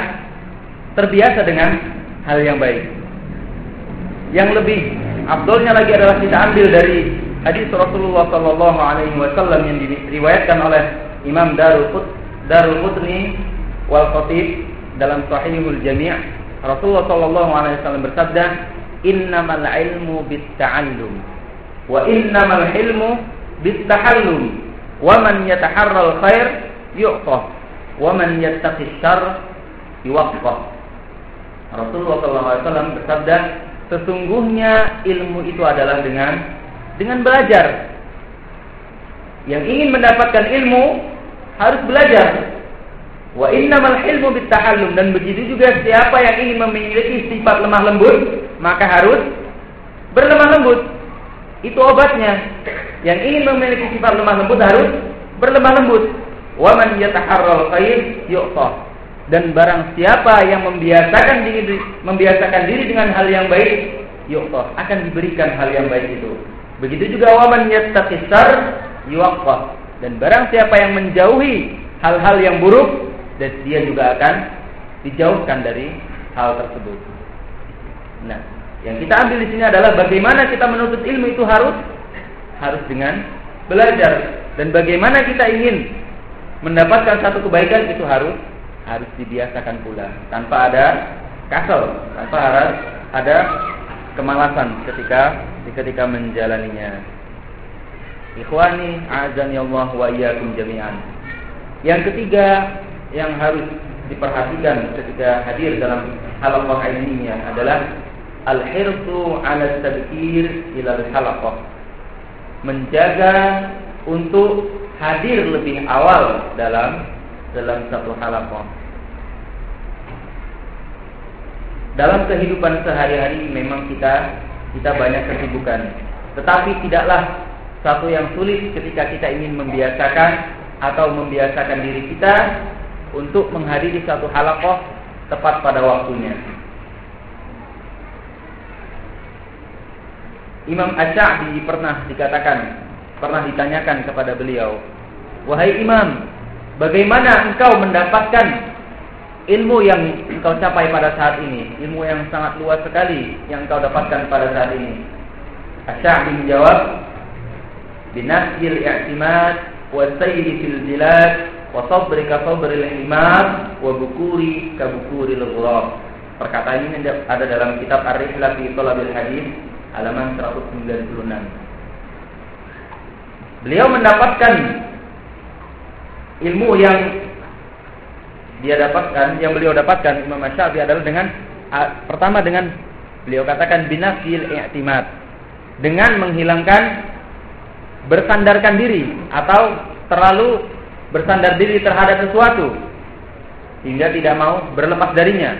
terbiasa dengan hal yang baik. Yang lebih abdolnya lagi adalah kita ambil dari hadis Rasulullah Sallallahu Alaihi Wasallam yang diriwayatkan oleh Imam Darul Qut Darul wal Khatib dalam Sahihul Jami' Rasulullah Sallallahu Alaihi Wasallam bersabda innamal ilmu bitta'allum wa innamal ilmu bittahallum. Wa man yataharral khair yu'tah. Wa man yattaqis syarr yuwaqqah Rasulullah Wasallam bersabda sesungguhnya ilmu itu adalah dengan dengan belajar. Yang ingin mendapatkan ilmu harus belajar. Wa innamal ilmu bittahallum dan begitu juga siapa yang ingin memiliki sifat lemah lembut maka harus berlemah lembut. Itu obatnya. Yang ingin memiliki sifat lemah lembut harus berlemah lembut. Wa man yataharral khair yu'ta. Dan barang siapa yang membiasakan diri membiasakan diri dengan hal yang baik, yu'ta, akan diberikan hal yang baik itu. Begitu juga waman yattaqisar yuwaqqah. Dan barang siapa yang menjauhi hal-hal yang buruk dan dia juga akan dijauhkan dari hal tersebut. Nah, yang kita ambil di sini adalah bagaimana kita menuntut ilmu itu harus harus dengan belajar dan bagaimana kita ingin mendapatkan satu kebaikan itu harus harus dibiasakan pula tanpa ada kasal, tanpa harus ada kemalasan ketika ketika menjalaninya. Ikhwani azan ya Allah wa iyyakum jami'an. Yang ketiga yang harus diperhatikan ketika hadir dalam halaqah ini adalah al-hirsu 'ala tadkir ila al-halaqah. Menjaga untuk hadir lebih awal dalam dalam satu halaqah. Dalam kehidupan sehari-hari memang kita kita banyak kesibukan. Tetapi tidaklah satu yang sulit ketika kita ingin membiasakan atau membiasakan diri kita untuk menghadiri satu halakoh tepat pada waktunya. Imam Asy'ari pernah dikatakan, pernah ditanyakan kepada beliau, "Wahai Imam, bagaimana engkau mendapatkan ilmu yang engkau capai pada saat ini, ilmu yang sangat luas sekali yang engkau dapatkan pada saat ini. Asy'ari menjawab, "Binasil i'timad wa sayri fil bilad wa sabri ka sabril himar wa bukuri ka ghurab." Perkataan ini ada dalam kitab Ar-Rihlah fi Thalabil Hadis halaman 196. beliau mendapatkan ilmu yang dia dapatkan, yang beliau dapatkan Imam Syafi'i adalah dengan pertama dengan beliau katakan binafil i'timad dengan menghilangkan bersandarkan diri atau terlalu bersandar diri terhadap sesuatu hingga tidak mau berlepas darinya.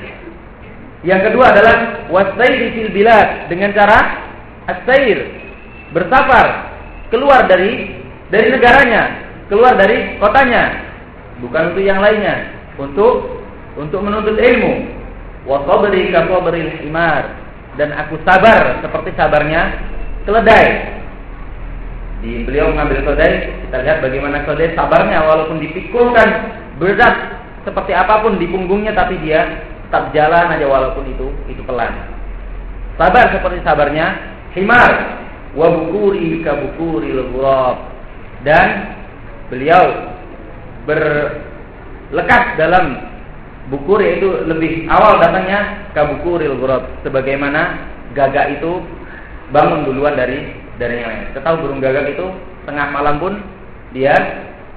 Yang kedua adalah wasairi fil bilad dengan cara asair bersafar keluar dari dari negaranya, keluar dari kotanya, bukan untuk yang lainnya, untuk untuk menuntut ilmu. Wa sabri ka sabril himar dan aku sabar seperti sabarnya keledai. Di beliau mengambil keledai, kita lihat bagaimana keledai sabarnya walaupun dipikulkan berat seperti apa pun di punggungnya tapi dia tetap jalan aja walaupun itu itu pelan. Sabar seperti sabarnya himar wa bukuri ka bukuri dan beliau berlekas dalam bukur yaitu lebih awal datangnya ka bukuril ghurab sebagaimana gagak itu bangun duluan dari dari yang lain. Kita tahu burung gagak itu tengah malam pun dia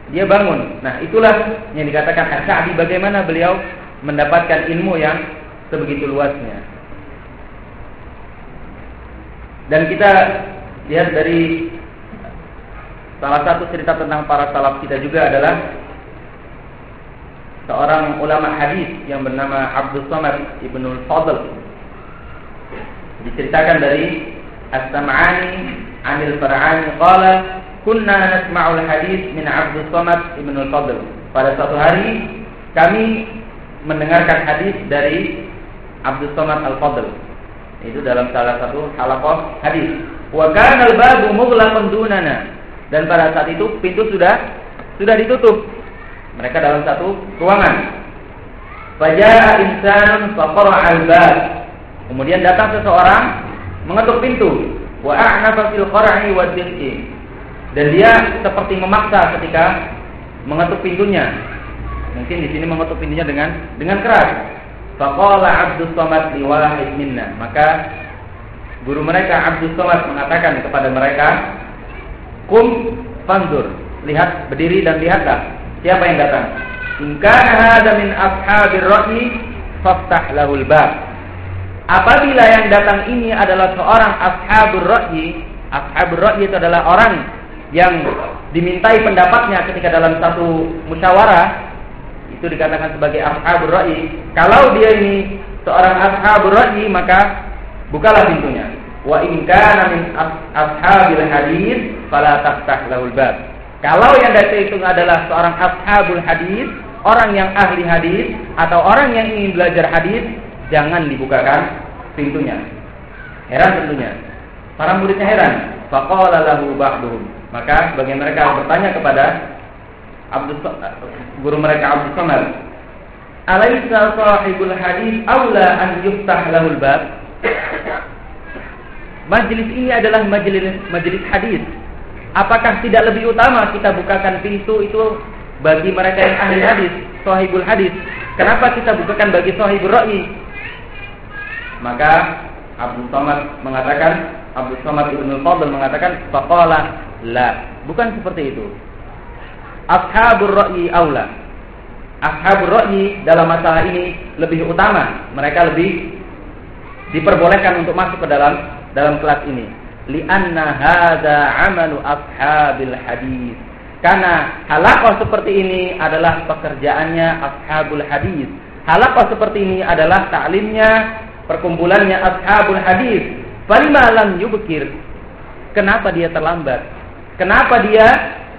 dia bangun. Nah, itulah yang dikatakan Asy-Sya'bi bagaimana beliau mendapatkan ilmu yang sebegitu luasnya. Dan kita lihat dari salah satu cerita tentang para salaf kita juga adalah seorang ulama hadis yang bernama Abdul Samad Ibnul Fadl diceritakan dari As-Sam'ani Anil Far'ani qala kunna nasma'ul hadis min Abdul Samad Ibnul Fadl pada suatu hari kami mendengarkan hadis dari Abdul Samad Al-Fadl itu dalam salah satu halaqah hadis Wa kana al-babu mughlaqan dunana. Dan pada saat itu pintu sudah sudah ditutup. Mereka dalam satu ruangan. Faja'a insanun faqara al-bab. Kemudian datang seseorang mengetuk pintu. Wa a'nafa fil qar'i wa Dan dia seperti memaksa ketika mengetuk pintunya. Mungkin di sini mengetuk pintunya dengan dengan keras. Faqala Abdus Samad liwahid minna. Maka Guru mereka Abdul Somad mengatakan kepada mereka, "Kum fanzur." Lihat, berdiri dan lihatlah siapa yang datang. Inka ada min ashabir ra'i faftah lahul bab. Apabila yang datang ini adalah seorang ashabur ra'i, ashabur ra'i itu adalah orang yang dimintai pendapatnya ketika dalam satu musyawarah itu dikatakan sebagai ashabur ra'i. Kalau dia ini seorang ashabur ra'i maka bukalah pintunya. Wa in kana min ashabil hadis fala taftah lahul bab. Kalau yang dari itu adalah seorang ashabul hadis, orang yang ahli hadis atau orang yang ingin belajar hadis, jangan dibukakan pintunya. Heran tentunya. Para muridnya heran. Faqala lahu. Maka bagi mereka bertanya kepada Abdul guru mereka Abdul Samad, "Alaisa sahibul hadis aula an yuftah lahul bab?" Majelis ini adalah majelis majelis hadis. Apakah tidak lebih utama kita bukakan pintu itu bagi mereka yang ahli hadis, sahibul hadis? Kenapa kita bukakan bagi sahibul ra'i? Maka Abu Somad mengatakan, Abu Somad Ibnu Fadl mengatakan, faqala la. Bukan seperti itu. Ashabur ra'i aula. Ashabur ra'i dalam masalah ini lebih utama. Mereka lebih diperbolehkan untuk masuk ke dalam dalam kelas ini. Lianna hadza amalu ashabil hadis. Karena halaqah seperti ini adalah pekerjaannya ashabul hadis. Halaqah seperti ini adalah taklimnya, perkumpulannya ashabul hadis. Falima lam yubkir. Kenapa dia terlambat? Kenapa dia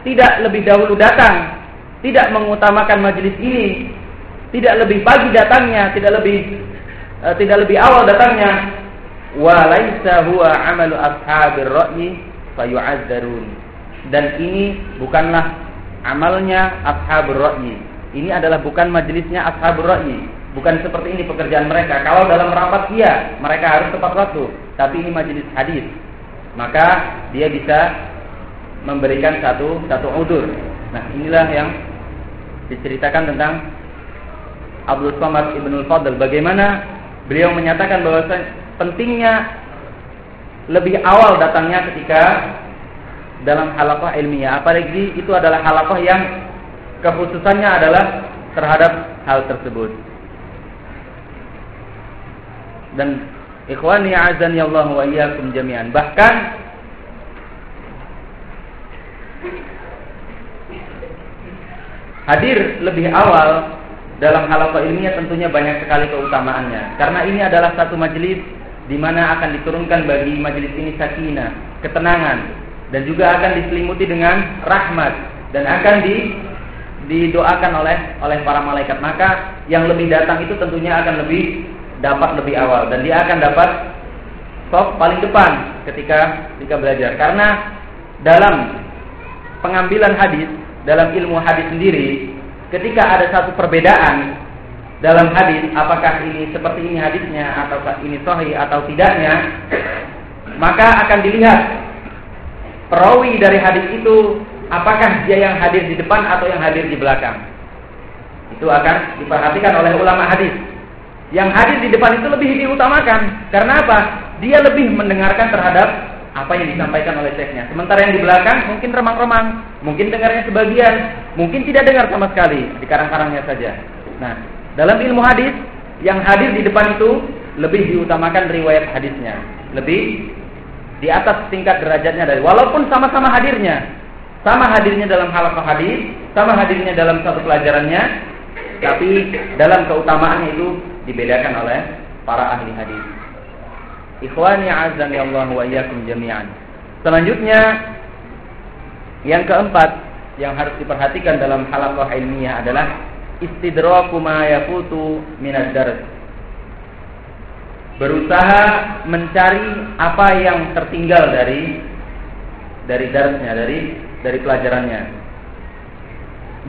tidak lebih dahulu datang? Tidak mengutamakan majelis ini? Tidak lebih pagi datangnya, tidak lebih uh, tidak lebih awal datangnya wa laisa huwa amalu ashabir ra'yi fayu'adzarun dan ini bukanlah amalnya ashabur ra'yi. Ini adalah bukan majelisnya ashabur ra'yi. Bukan seperti ini pekerjaan mereka. Kalau dalam rapat iya mereka harus tepat waktu. Tapi ini majelis hadis. Maka dia bisa memberikan satu satu udur. Nah inilah yang diceritakan tentang Abdul Somad Ibnul Fadl. Bagaimana Beliau menyatakan bahwa pentingnya lebih awal datangnya ketika dalam halaqah ilmiah. Apalagi itu adalah halaqah yang kekhususannya adalah terhadap hal tersebut. Dan ikhwani azan ya Allah wa iyyakum jami'an. Bahkan hadir lebih awal dalam halaqah ilmiah tentunya banyak sekali keutamaannya. Karena ini adalah satu majelis di mana akan diturunkan bagi majelis ini sakinah, ketenangan dan juga akan diselimuti dengan rahmat dan akan di didoakan oleh oleh para malaikat. Maka yang lebih datang itu tentunya akan lebih dapat lebih awal dan dia akan dapat sok paling depan ketika ketika belajar. Karena dalam pengambilan hadis, dalam ilmu hadis sendiri, ketika ada satu perbedaan dalam hadis apakah ini seperti ini hadisnya atau ini sahih atau tidaknya maka akan dilihat perawi dari hadis itu apakah dia yang hadir di depan atau yang hadir di belakang. Itu akan diperhatikan oleh ulama hadis. Yang hadir di depan itu lebih diutamakan. Karena apa? Dia lebih mendengarkan terhadap apa yang disampaikan oleh syekhnya. Sementara yang di belakang mungkin remang-remang mungkin dengarnya sebagian mungkin tidak dengar sama sekali di karang-karangnya saja. Nah dalam ilmu hadis, yang hadir di depan itu lebih diutamakan riwayat hadisnya, lebih di atas tingkat derajatnya dari walaupun sama-sama hadirnya, sama hadirnya dalam halaqah hadis, sama hadirnya dalam satu pelajarannya, tapi dalam keutamaannya itu dibedakan oleh para ahli hadis. Ikhwani azan ya Allah wa iyyakum jami'an. Selanjutnya yang keempat yang harus diperhatikan dalam halaqah ilmiah adalah istidraku ma yafutu minad dars. Berusaha mencari apa yang tertinggal dari dari darsnya, dari dari pelajarannya.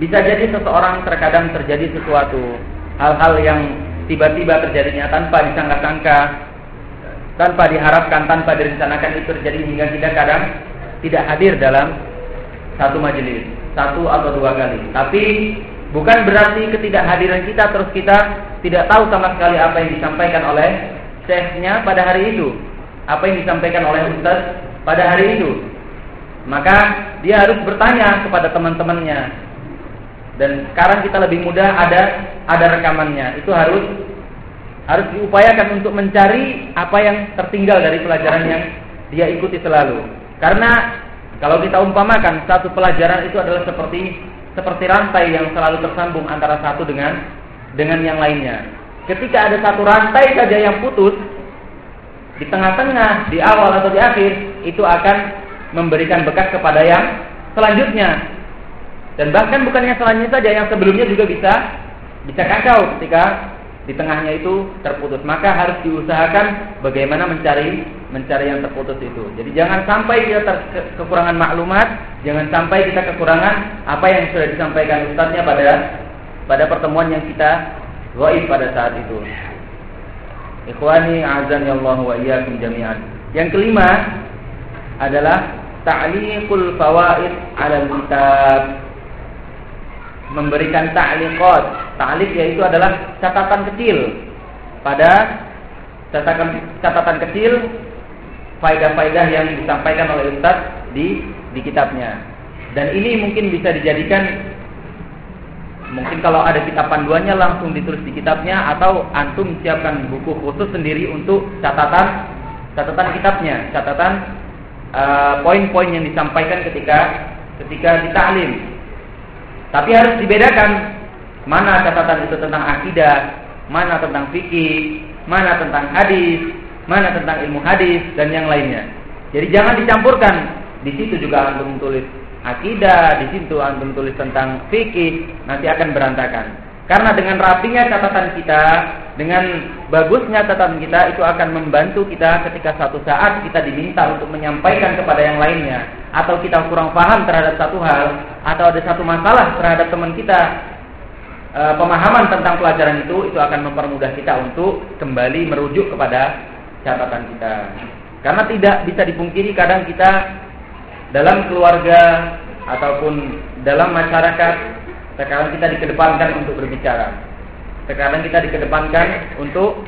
Bisa jadi seseorang terkadang terjadi sesuatu hal-hal yang tiba-tiba terjadinya tanpa disangka-sangka, tanpa diharapkan, tanpa direncanakan itu terjadi hingga kita kadang tidak hadir dalam satu majelis, satu atau dua kali. Tapi Bukan berarti ketidakhadiran kita terus kita tidak tahu sama sekali apa yang disampaikan oleh syekhnya pada hari itu. Apa yang disampaikan oleh ustaz pada hari itu. Maka dia harus bertanya kepada teman-temannya. Dan sekarang kita lebih mudah ada ada rekamannya. Itu harus harus diupayakan untuk mencari apa yang tertinggal dari pelajaran yang dia ikuti selalu. Karena kalau kita umpamakan satu pelajaran itu adalah seperti seperti rantai yang selalu tersambung antara satu dengan dengan yang lainnya. Ketika ada satu rantai saja yang putus di tengah-tengah, di awal atau di akhir, itu akan memberikan bekas kepada yang selanjutnya. Dan bahkan bukannya selanjutnya saja, yang sebelumnya juga bisa bisa kacau ketika di tengahnya itu terputus. Maka harus diusahakan bagaimana mencari mencari yang terputus itu. Jadi jangan sampai kita ter kekurangan maklumat, jangan sampai kita kekurangan apa yang sudah disampaikan ustadznya pada pada pertemuan yang kita gaib pada saat itu. Ikhwani azan ya Allah wa iyyakum jami'an. Yang kelima adalah ta'liqul fawaid 'ala kitab memberikan ta'liqat. Ta'liq yaitu adalah catatan kecil pada catatan catatan kecil faedah-faedah yang disampaikan oleh Ustaz di di kitabnya. Dan ini mungkin bisa dijadikan mungkin kalau ada kitab panduannya langsung ditulis di kitabnya atau antum siapkan buku khusus sendiri untuk catatan catatan kitabnya, catatan eh, poin-poin uh, yang disampaikan ketika ketika ditaklim tapi harus dibedakan mana catatan itu tentang akidah, mana tentang fikih, mana tentang hadis, mana tentang ilmu hadis dan yang lainnya. Jadi jangan dicampurkan. Di situ juga antum tulis akidah, di situ antum tulis tentang fikih, nanti akan berantakan. Karena dengan rapinya catatan kita, dengan bagusnya catatan kita itu akan membantu kita ketika satu saat kita diminta untuk menyampaikan kepada yang lainnya atau kita kurang paham terhadap satu hal atau ada satu masalah terhadap teman kita e, pemahaman tentang pelajaran itu itu akan mempermudah kita untuk kembali merujuk kepada catatan kita. Karena tidak bisa dipungkiri kadang kita dalam keluarga ataupun dalam masyarakat sekarang kita dikedepankan untuk berbicara. Sekarang kita dikedepankan untuk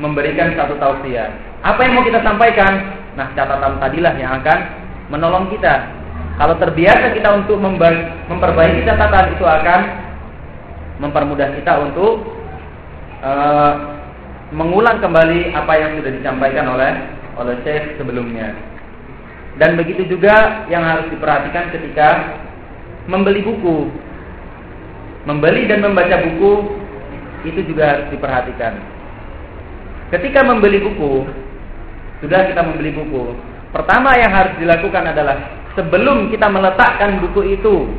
memberikan satu tausiah. Apa yang mau kita sampaikan? Nah, catatan tadilah yang akan menolong kita. kalau terbiasa kita untuk memperbaiki catatan itu akan mempermudah kita untuk uh, mengulang kembali apa yang sudah disampaikan oleh oleh Syekh sebelumnya. Dan begitu juga yang harus diperhatikan ketika membeli buku. Membeli dan membaca buku itu juga harus diperhatikan. Ketika membeli buku, sudah kita membeli buku. Pertama yang harus dilakukan adalah sebelum kita meletakkan buku itu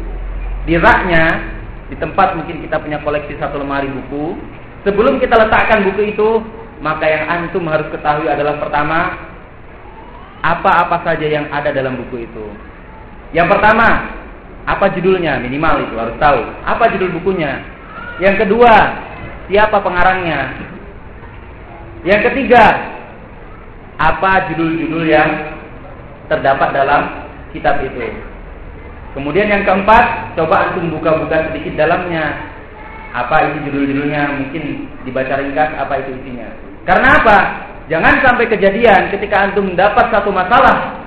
di raknya, di tempat mungkin kita punya koleksi satu lemari buku, sebelum kita letakkan buku itu, maka yang antum harus ketahui adalah pertama, apa-apa saja yang ada dalam buku itu. Yang pertama, apa judulnya minimal itu harus tahu. Apa judul bukunya? Yang kedua, siapa pengarangnya? Yang ketiga, apa judul-judul yang terdapat dalam kitab itu. Kemudian yang keempat, coba antum buka-buka sedikit dalamnya. Apa isi judul-judulnya? Mungkin dibaca ringkas apa itu isinya. Karena apa? Jangan sampai kejadian ketika antum dapat satu masalah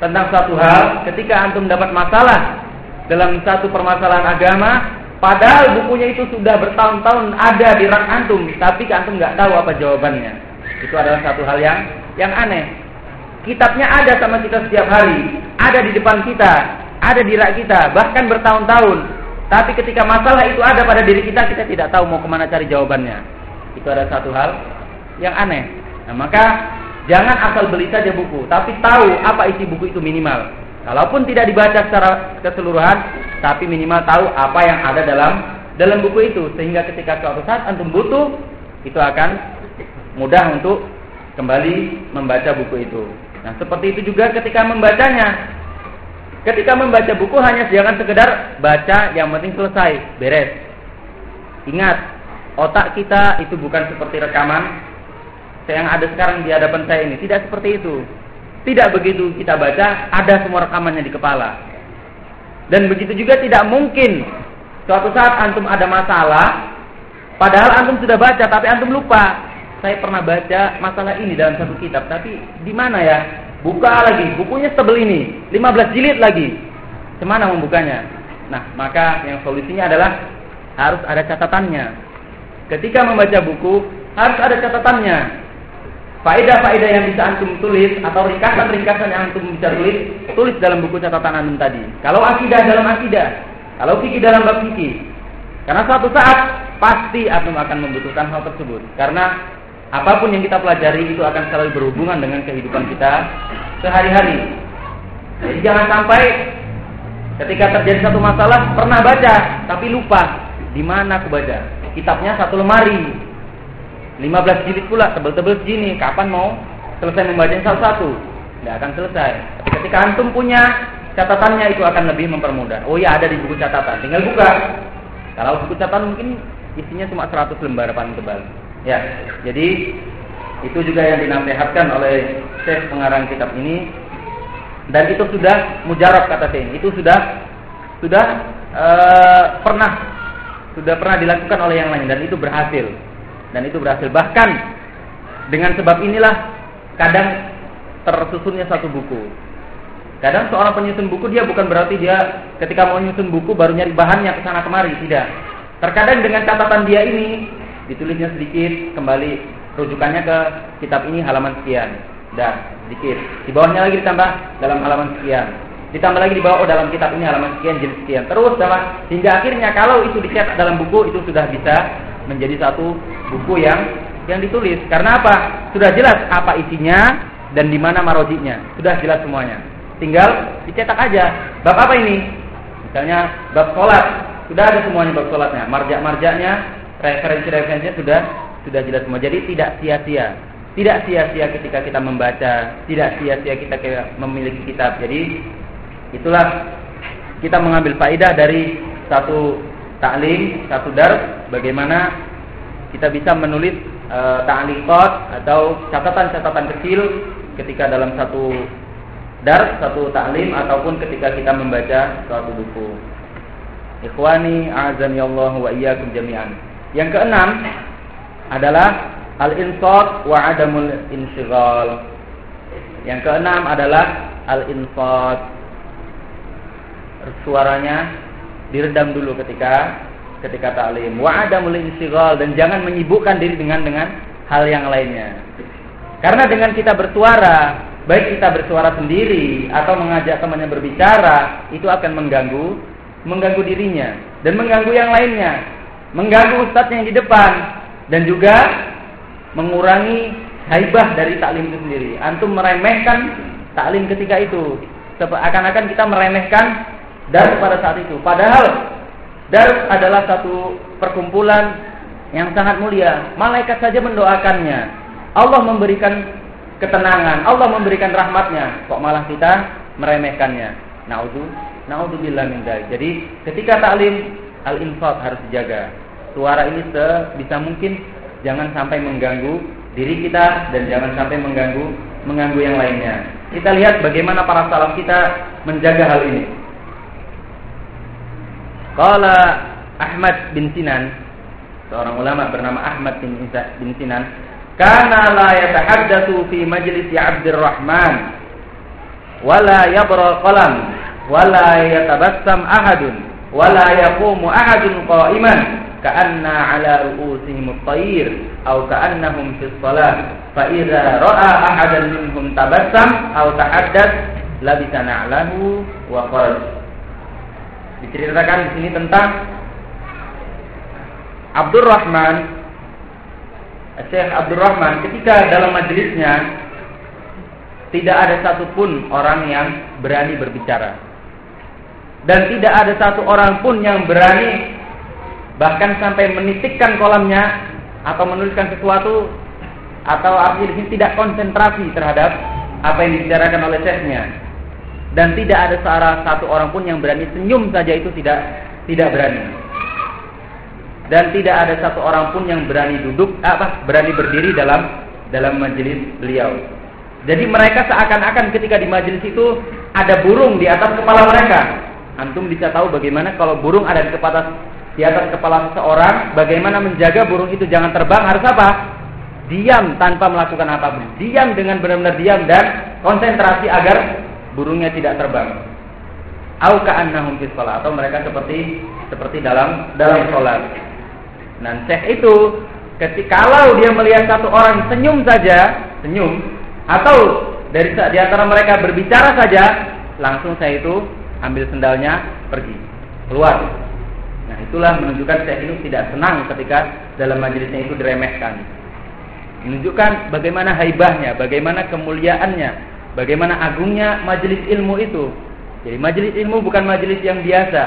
tentang satu hal, ketika antum dapat masalah dalam satu permasalahan agama, padahal bukunya itu sudah bertahun-tahun ada di rak antum, tapi antum nggak tahu apa jawabannya. Itu adalah satu hal yang yang aneh. Kitabnya ada sama kita setiap hari, ada di depan kita, ada di rak kita, bahkan bertahun-tahun. Tapi ketika masalah itu ada pada diri kita, kita tidak tahu mau ke mana cari jawabannya. Itu ada satu hal yang aneh. Nah, maka jangan asal beli saja buku, tapi tahu apa isi buku itu minimal. Kalaupun tidak dibaca secara keseluruhan, tapi minimal tahu apa yang ada dalam dalam buku itu, sehingga ketika suatu saat antum butuh, itu akan mudah untuk kembali membaca buku itu. Nah, seperti itu juga ketika membacanya. Ketika membaca buku hanya jangan sekedar baca yang penting selesai, beres. Ingat, otak kita itu bukan seperti rekaman yang ada sekarang di hadapan saya ini. Tidak seperti itu. Tidak begitu kita baca, ada semua rekamannya di kepala. Dan begitu juga tidak mungkin suatu saat antum ada masalah, padahal antum sudah baca tapi antum lupa saya pernah baca masalah ini dalam satu kitab, tapi di mana ya? Buka lagi, bukunya sebel ini, 15 jilid lagi. Ke mana membukanya? Nah, maka yang solusinya adalah harus ada catatannya. Ketika membaca buku, harus ada catatannya. Faedah-faedah yang bisa antum tulis atau ringkasan-ringkasan yang antum bisa tulis, tulis dalam buku catatan antum tadi. Kalau akidah dalam akidah, kalau fikih dalam bab fikih. Karena suatu saat pasti antum akan membutuhkan hal tersebut. Karena apa pun yang kita pelajari itu akan selalu berhubungan dengan kehidupan kita sehari-hari. Jadi jangan sampai ketika terjadi satu masalah pernah baca tapi lupa di mana aku baca. Kitabnya satu lemari, 15 jilid pula tebel-tebel segini. Kapan mau selesai membacanya satu-satu? Tidak akan selesai. Ketika antum punya catatannya itu akan lebih mempermudah. Oh ya ada di buku catatan, tinggal buka. Kalau buku catatan mungkin isinya cuma 100 lembar paling tebal. Ya, jadi itu juga yang dinasehatkan oleh Syekh pengarang kitab ini dan itu sudah mujarab kata saya. Itu sudah sudah uh, pernah sudah pernah dilakukan oleh yang lain dan itu berhasil. Dan itu berhasil. Bahkan dengan sebab inilah kadang tersusunnya satu buku. Kadang seorang penyusun buku dia bukan berarti dia ketika mau menyusun buku baru nyari bahannya ke sana kemari, tidak. Terkadang dengan catatan dia ini ditulisnya sedikit kembali rujukannya ke kitab ini halaman sekian. Dan sedikit. Di bawahnya lagi ditambah dalam halaman sekian. Ditambah lagi di bawah oh dalam kitab ini halaman sekian jilid sekian. Terus sama hingga akhirnya kalau itu dicetak dalam buku itu sudah bisa menjadi satu buku yang yang ditulis. Karena apa? Sudah jelas apa isinya dan di mana marojinya sudah jelas semuanya. Tinggal dicetak aja. Bab apa ini? Misalnya bab sholat. Sudah ada semuanya bab sholatnya. Marjak marjaknya referensi-referensinya sudah sudah jelas semua. Jadi tidak sia-sia. Tidak sia-sia ketika kita membaca, tidak sia-sia kita memiliki kitab. Jadi itulah kita mengambil faedah dari satu taklim, satu dar bagaimana kita bisa menulis e, ta'liqat atau catatan-catatan kecil ketika dalam satu dar, satu taklim ataupun ketika kita membaca suatu buku. Ikhwani, azan ya Allah wa iyyakum jami'an. Yang keenam adalah al-insaf wa adamul insyighal. Yang keenam adalah al-insaf suaranya diredam dulu ketika ketika taklim. Wa adamul insyghal dan jangan menyibukkan diri dengan dengan hal yang lainnya. Karena dengan kita bersuara, baik kita bersuara sendiri atau mengajak temannya berbicara, itu akan mengganggu mengganggu dirinya dan mengganggu yang lainnya, mengganggu ustadznya yang di depan dan juga mengurangi haibah dari taklim itu sendiri. Antum meremehkan taklim ketika itu, seakan-akan kita meremehkan dar pada saat itu. Padahal dar adalah satu perkumpulan yang sangat mulia. Malaikat saja mendoakannya. Allah memberikan ketenangan, Allah memberikan rahmatnya. Kok malah kita meremehkannya? Naudzu, naudzubillah min dzalik. Jadi ketika taklim al-infaq harus dijaga. Suara ini sebisa mungkin jangan sampai mengganggu diri kita dan jangan sampai mengganggu mengganggu yang lainnya. Kita lihat bagaimana para salaf kita menjaga hal ini. Qala Ahmad bin Sinan, seorang ulama bernama Ahmad bin, bin Sinan, kana la yatahaddatsu fi majlis Abdurrahman wala yabra qalam wala yatabassam ahadun wala yaqumu ahadun qa'iman ka'anna ala ru'usihim at-tayr aw ka'annahum fi shalah fa idza ra'a ahadan minhum tabassam aw diceritakan di sini tentang Abdurrahman Syekh Abdurrahman ketika dalam majelisnya tidak ada satupun orang yang berani berbicara dan tidak ada satu orang pun yang berani bahkan sampai menitikkan kolamnya atau menuliskan sesuatu atau sini tidak konsentrasi terhadap apa yang dibicarakan oleh syekhnya dan tidak ada seorang satu orang pun yang berani senyum saja itu tidak tidak berani dan tidak ada satu orang pun yang berani duduk apa berani berdiri dalam dalam majelis beliau. Jadi mereka seakan-akan ketika di majelis itu ada burung di atas kepala mereka. Antum bisa tahu bagaimana kalau burung ada di kepala di atas kepala seseorang, bagaimana menjaga burung itu jangan terbang harus apa? Diam tanpa melakukan apa pun. Diam dengan benar-benar diam dan konsentrasi agar burungnya tidak terbang. Au ka'annahum fi atau mereka seperti seperti dalam dalam sholat. Nah, Syekh itu ketika kalau dia melihat satu orang senyum saja, senyum atau dari di antara mereka berbicara saja, langsung saya itu ambil sendalnya pergi keluar. Nah, itulah menunjukkan Syekh ini tidak senang ketika dalam majelisnya itu diremehkan. Menunjukkan bagaimana haibahnya, bagaimana kemuliaannya, bagaimana agungnya majelis ilmu itu. Jadi majelis ilmu bukan majelis yang biasa,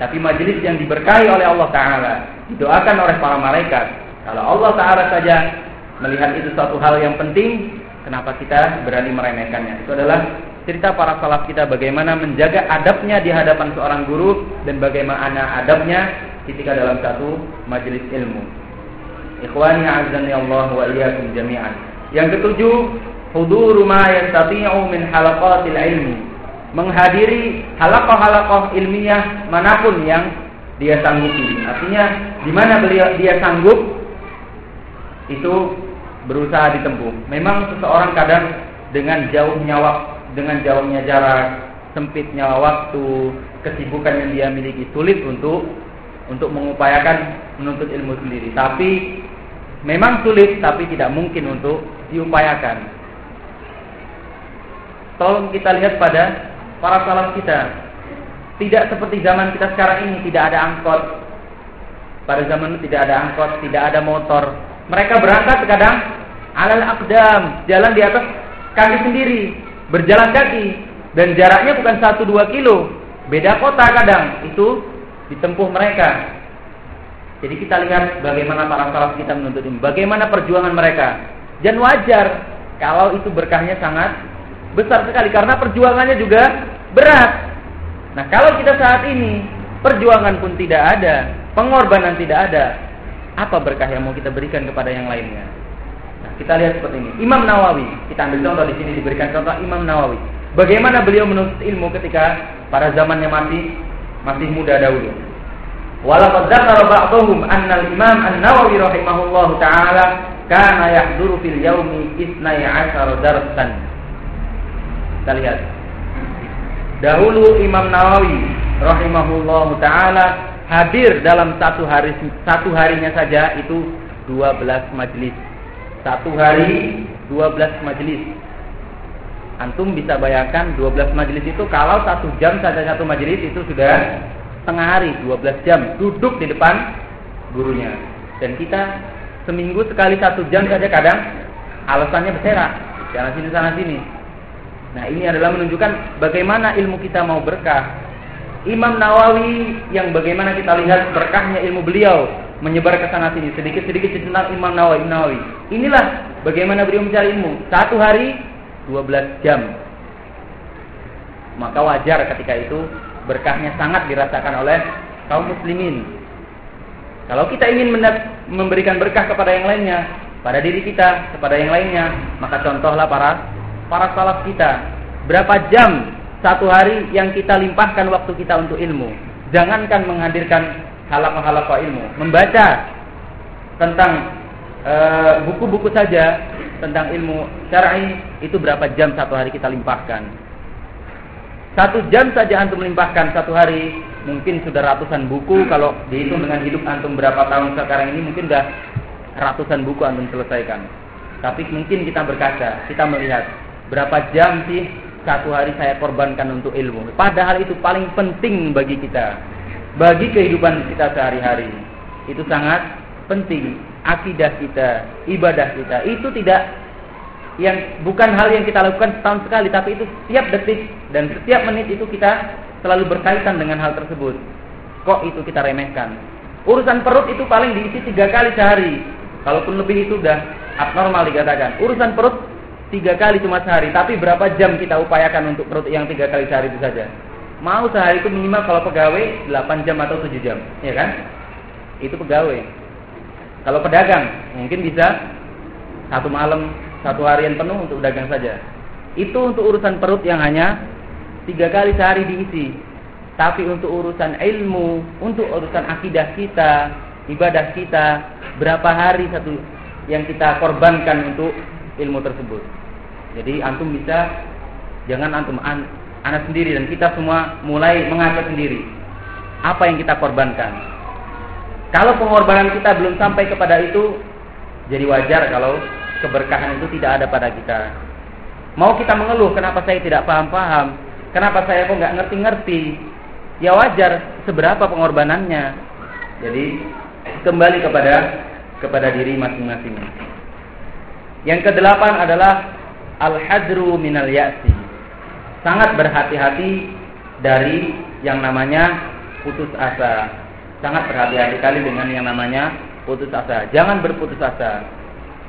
tapi majelis yang diberkahi oleh Allah Taala, didoakan oleh para malaikat. Kalau Allah Taala saja melihat itu suatu hal yang penting, kenapa kita berani meremehkannya? Itu adalah cerita para salaf kita bagaimana menjaga adabnya di hadapan seorang guru dan bagaimana adabnya ketika dalam satu majelis ilmu. Ikhwani azani Allah wa iyyakum jami'an. Yang ketujuh, huduru ma yastati'u min halaqatil ilmi menghadiri halakoh-halakoh ilmiah mana pun yang dia sanggupi. Artinya di mana beliau dia sanggup itu berusaha ditempuh. Memang seseorang kadang dengan jauhnya waktu, dengan jauhnya jarak, sempitnya waktu, kesibukan yang dia miliki sulit untuk untuk mengupayakan menuntut ilmu sendiri. Tapi memang sulit tapi tidak mungkin untuk diupayakan. Tolong kita lihat pada para salaf kita. Tidak seperti zaman kita sekarang ini, tidak ada angkot. Pada zaman itu tidak ada angkot, tidak ada motor. Mereka berangkat kadang alal akdam, jalan di atas kaki sendiri, berjalan kaki dan jaraknya bukan 1 2 kilo. Beda kota kadang, itu ditempuh mereka. Jadi kita lihat bagaimana para salaf kita menuntut ilmu, bagaimana perjuangan mereka. Dan wajar kalau itu berkahnya sangat besar sekali karena perjuangannya juga berat. Nah, kalau kita saat ini perjuangan pun tidak ada, pengorbanan tidak ada, apa berkah yang mau kita berikan kepada yang lainnya? Nah, kita lihat seperti ini. Imam Nawawi, kita ambil contoh di sini diberikan contoh Imam Nawawi. Bagaimana beliau menuntut ilmu ketika pada zamannya masih masih muda dahulu. Walaqad dzakara ba'dhum anna al-Imam An-Nawawi rahimahullahu taala kana yahduru fil yaumi 12 darsan. Kita lihat. Dahulu Imam Nawawi rahimahullah taala hadir dalam satu hari satu harinya saja itu 12 majelis. Satu hari 12 majelis. Antum bisa bayangkan 12 majelis itu kalau satu jam saja satu majelis itu sudah setengah hari 12 jam duduk di depan gurunya. Dan kita seminggu sekali satu jam saja kadang alasannya berserak sana sini sana sini. Nah ini adalah menunjukkan bagaimana ilmu kita mau berkah. Imam Nawawi yang bagaimana kita lihat berkahnya ilmu beliau menyebar ke sana sini sedikit-sedikit tentang Imam Nawawi. Nawawi. Inilah bagaimana beliau mencari ilmu. Satu hari 12 jam. Maka wajar ketika itu berkahnya sangat dirasakan oleh kaum muslimin. Kalau kita ingin memberikan berkah kepada yang lainnya, pada diri kita, kepada yang lainnya, maka contohlah para para salaf kita. Berapa jam satu hari yang kita limpahkan waktu kita untuk ilmu. Jangankan menghadirkan halaqah-halaqah ilmu, membaca tentang eh, buku-buku uh, saja tentang ilmu syar'i itu berapa jam satu hari kita limpahkan. Satu jam saja antum melimpahkan satu hari mungkin sudah ratusan buku kalau dihitung dengan hidup antum berapa tahun sekarang ini mungkin sudah ratusan buku antum selesaikan. Tapi mungkin kita berkaca, kita melihat berapa jam sih satu hari saya korbankan untuk ilmu. Padahal itu paling penting bagi kita. Bagi kehidupan kita sehari-hari. Itu sangat penting. Akidah kita, ibadah kita. Itu tidak yang bukan hal yang kita lakukan setahun sekali. Tapi itu setiap detik dan setiap menit itu kita selalu berkaitan dengan hal tersebut. Kok itu kita remehkan? Urusan perut itu paling diisi tiga kali sehari. Kalaupun lebih itu sudah abnormal dikatakan. Urusan perut tiga kali cuma sehari. Tapi berapa jam kita upayakan untuk perut yang tiga kali sehari itu saja? Mau sehari itu minimal kalau pegawai 8 jam atau 7 jam. Ya kan? Itu pegawai. Kalau pedagang mungkin bisa satu malam, satu harian penuh untuk dagang saja. Itu untuk urusan perut yang hanya tiga kali sehari diisi. Tapi untuk urusan ilmu, untuk urusan akidah kita, ibadah kita, berapa hari satu yang kita korbankan untuk ilmu tersebut. Jadi antum bisa jangan antum an, anak sendiri dan kita semua mulai mengatur sendiri apa yang kita korbankan. Kalau pengorbanan kita belum sampai kepada itu, jadi wajar kalau keberkahan itu tidak ada pada kita. Mau kita mengeluh kenapa saya tidak paham-paham, kenapa saya kok nggak ngerti-ngerti, ya wajar seberapa pengorbanannya. Jadi kembali kepada kepada diri masing-masing. Yang kedelapan adalah al-hadru minal ya'si. Sangat berhati-hati dari yang namanya putus asa. Sangat berhati-hati kali dengan yang namanya putus asa. Jangan berputus asa.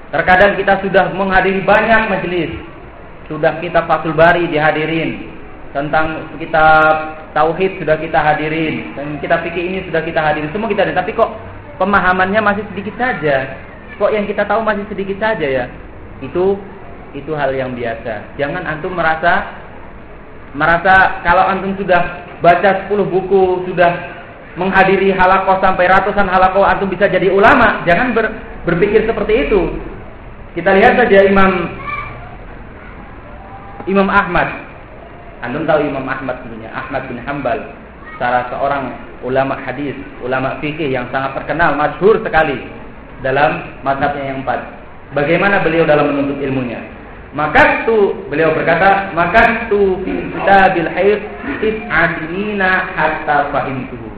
Terkadang kita sudah menghadiri banyak majelis. Sudah kita Fathul Bari dihadirin. Tentang kitab Tauhid sudah kita hadirin. Dan kita pikir ini sudah kita hadirin. Semua kita hadirin. Tapi kok pemahamannya masih sedikit saja. Kok yang kita tahu masih sedikit saja ya? Itu itu hal yang biasa. Jangan antum merasa merasa kalau antum sudah baca 10 buku, sudah menghadiri halakoh sampai ratusan halakoh antum bisa jadi ulama. Jangan ber, berpikir seperti itu. Kita lihat saja Imam Imam Ahmad. Antum tahu Imam Ahmad sebenarnya, Ahmad bin Hambal, salah seorang ulama hadis, ulama fikih yang sangat terkenal, masyhur sekali dalam mazhabnya yang empat. Bagaimana beliau dalam menuntut ilmunya? Maka tu beliau berkata, maka tu fi kitabil haid tis'atinina hatta fahimtuhu.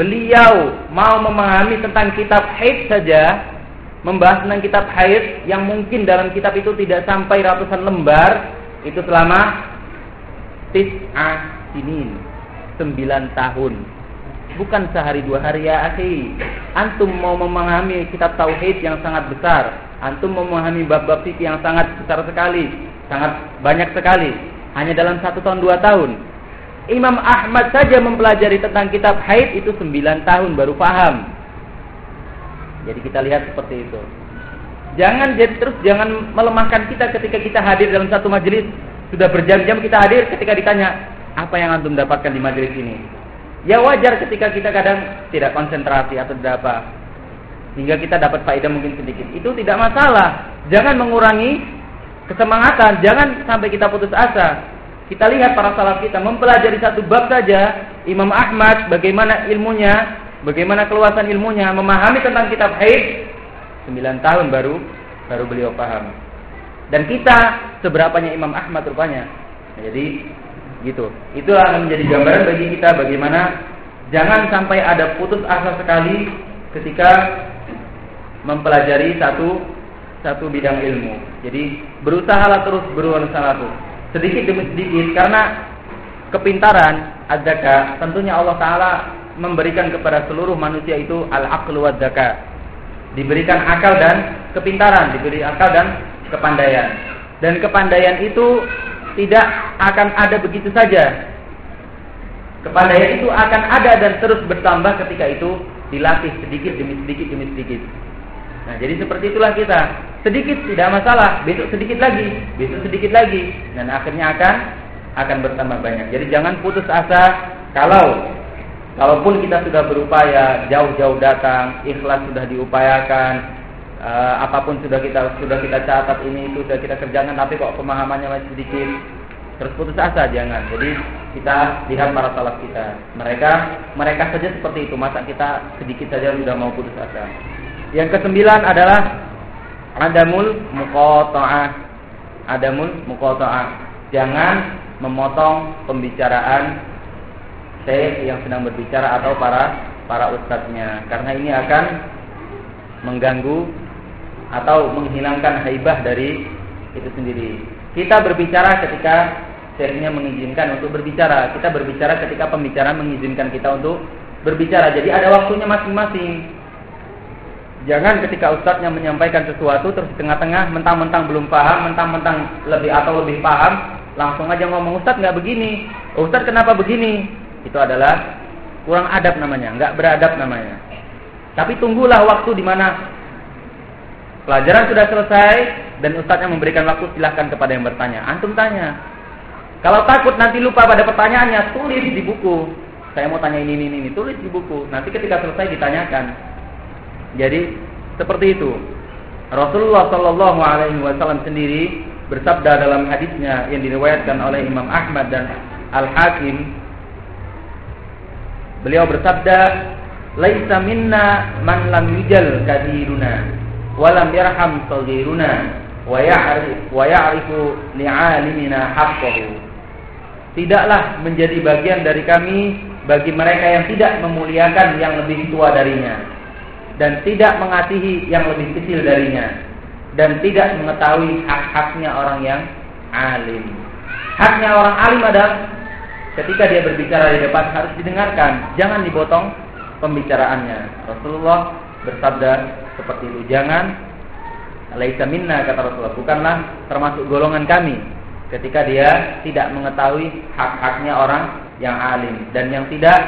Beliau mau memahami tentang kitab haid saja, membahas tentang kitab haid yang mungkin dalam kitab itu tidak sampai ratusan lembar, itu selama tis'atinin sembilan tahun. Bukan sehari dua hari ya akhi. Antum mau memahami kitab tauhid yang sangat besar. Antum memahami bab-bab fikih yang sangat besar sekali. Sangat banyak sekali. Hanya dalam satu tahun dua tahun. Imam Ahmad saja mempelajari tentang kitab haid itu sembilan tahun baru paham. Jadi kita lihat seperti itu. Jangan jadi terus jangan melemahkan kita ketika kita hadir dalam satu majelis sudah berjam-jam kita hadir ketika ditanya apa yang antum dapatkan di majelis ini? Ya wajar ketika kita kadang tidak konsentrasi atau tidak apa. Hingga kita dapat faedah mungkin sedikit. Itu tidak masalah. Jangan mengurangi kesemangatan. Jangan sampai kita putus asa. Kita lihat para salaf kita mempelajari satu bab saja, Imam Ahmad bagaimana ilmunya, bagaimana keluasan ilmunya, memahami tentang kitab haid 9 tahun baru baru beliau paham. Dan kita seberapanya Imam Ahmad rupanya. Jadi gitu. Itulah yang menjadi gambaran bagi kita bagaimana jangan sampai ada putus asa sekali ketika mempelajari satu satu bidang ilmu. Jadi berusahalah terus berusaha terus sedikit demi sedikit karena kepintaran adzaka tentunya Allah taala memberikan kepada seluruh manusia itu al-aqlu wa Diberikan akal dan kepintaran, diberi akal dan kepandaian. Dan kepandaian itu tidak akan ada begitu saja. Kepandaian itu akan ada dan terus bertambah ketika itu dilatih sedikit demi sedikit demi sedikit. Nah, jadi seperti itulah kita. Sedikit tidak masalah, besok sedikit lagi, besok sedikit lagi dan akhirnya akan akan bertambah banyak. Jadi jangan putus asa kalau kalaupun kita sudah berupaya jauh-jauh datang, ikhlas sudah diupayakan, uh, apa pun sudah kita sudah kita catat ini sudah kita kerjakan tapi kok pemahamannya masih sedikit terus putus asa jangan. Jadi kita lihat para salaf kita. Mereka mereka saja seperti itu. Masa kita sedikit saja sudah mau putus asa. Yang kesembilan adalah adamul muqata'ah. Adamul muqata'ah. Jangan memotong pembicaraan syekh yang sedang berbicara atau para para ustadznya. Karena ini akan mengganggu atau menghilangkan haibah dari itu sendiri. Kita berbicara ketika syekhnya mengizinkan untuk berbicara. Kita berbicara ketika pembicaraan mengizinkan kita untuk berbicara. Jadi ada waktunya masing-masing. Jangan ketika ustadznya menyampaikan sesuatu terus di tengah-tengah mentang-mentang belum paham, mentang-mentang lebih atau lebih paham, langsung aja ngomong ustadz nggak begini, ustadz kenapa begini? Itu adalah kurang adab namanya, nggak beradab namanya. Tapi tunggulah waktu di mana pelajaran sudah selesai dan ustadznya memberikan waktu silahkan kepada yang bertanya. Antum tanya. Kalau takut nanti lupa pada pertanyaannya, tulis di buku. Saya mau tanya ini, ini, ini, tulis di buku. Nanti ketika selesai ditanyakan. Jadi seperti itu. Rasulullah Shallallahu Alaihi Wasallam sendiri bersabda dalam hadisnya yang diriwayatkan oleh Imam Ahmad dan Al Hakim. Beliau bersabda, "Laisa minna man lam yujal kadiruna, wa lam yarham saghiruna, wa wa ya'rifu li'alimina haqqahu." Tidaklah menjadi bagian dari kami bagi mereka yang tidak memuliakan yang lebih tua darinya dan tidak mengasihi yang lebih kecil darinya dan tidak mengetahui hak-haknya orang yang alim. Haknya orang alim adalah ketika dia berbicara di depan harus didengarkan, jangan dipotong pembicaraannya. Rasulullah bersabda seperti itu, jangan laisa minna kata Rasulullah, bukanlah termasuk golongan kami ketika dia tidak mengetahui hak-haknya orang yang alim dan yang tidak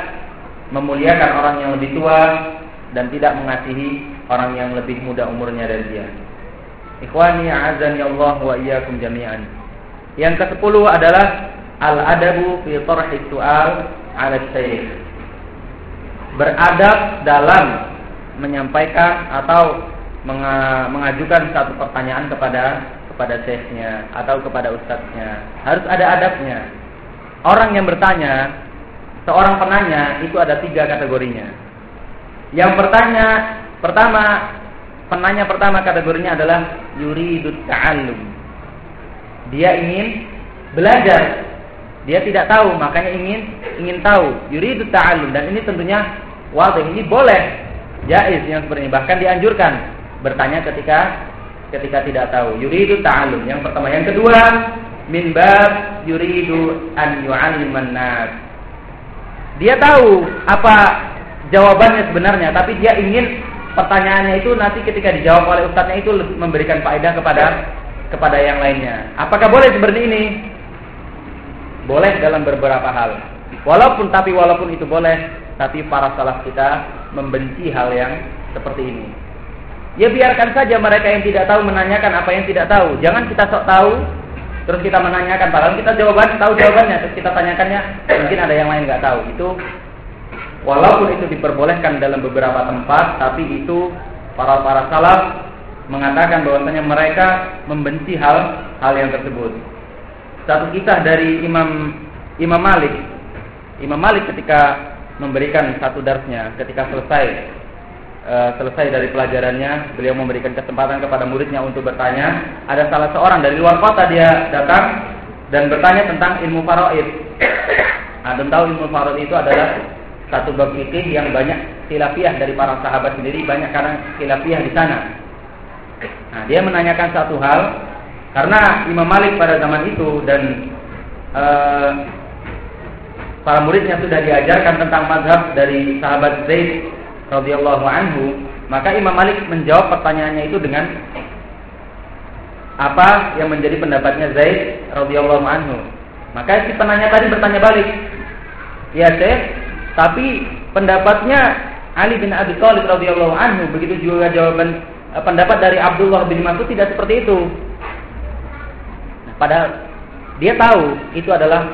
memuliakan orang yang lebih tua dan tidak mengasihi orang yang lebih muda umurnya dari dia. Ikhwani a'azani Allah wa iyyakum jami'an. Yang ke-10 adalah al-adabu fi tarhi su'al 'ala syekh. Beradab dalam menyampaikan atau mengajukan satu pertanyaan kepada kepada syekhnya atau kepada ustadznya. Harus ada adabnya. Orang yang bertanya, seorang penanya itu ada tiga kategorinya. Yang bertanya pertama penanya pertama kategorinya adalah yuridut ta'allum. Dia ingin belajar. Dia tidak tahu, makanya ingin ingin tahu. Yuridut ta'allum dan ini tentunya wadih ini boleh jaiz yang seperti bahkan dianjurkan bertanya ketika ketika tidak tahu. Yuridu ta'allum. Yang pertama, yang kedua min bab yuridu an yu'alliman. Dia tahu apa jawabannya sebenarnya, tapi dia ingin pertanyaannya itu nanti ketika dijawab oleh ustadznya itu memberikan faedah kepada kepada yang lainnya. Apakah boleh seperti ini? Boleh dalam beberapa hal. Walaupun tapi walaupun itu boleh, tapi para salaf kita membenci hal yang seperti ini. Ya biarkan saja mereka yang tidak tahu menanyakan apa yang tidak tahu. Jangan kita sok tahu terus kita menanyakan padahal kita jawaban tahu jawabannya terus kita tanyakannya mungkin ada yang lain nggak tahu. Itu Walaupun itu diperbolehkan dalam beberapa tempat, tapi itu para para salaf mengatakan bahwasanya mereka membenci hal hal yang tersebut. satu kisah dari Imam Imam Malik. Imam Malik ketika memberikan satu darsnya, ketika selesai uh, selesai dari pelajarannya, beliau memberikan kesempatan kepada muridnya untuk bertanya. Ada salah seorang dari luar kota dia datang dan bertanya tentang ilmu faraid. Dan tahu ilmu faraid itu adalah satu bab fikih yang banyak khilafiyah dari para sahabat sendiri banyak karena khilafiyah di sana. Nah, dia menanyakan satu hal karena Imam Malik pada zaman itu dan uh, para muridnya sudah diajarkan tentang mazhab dari sahabat Zaid radhiyallahu anhu, maka Imam Malik menjawab pertanyaannya itu dengan apa yang menjadi pendapatnya Zaid radhiyallahu anhu. Maka si penanya tadi bertanya balik, "Ya, Syekh, tapi pendapatnya Ali bin Abi Thalib radhiyallahu anhu begitu juga jawaban eh, pendapat dari Abdullah bin Mas'ud tidak seperti itu. Nah, padahal dia tahu itu adalah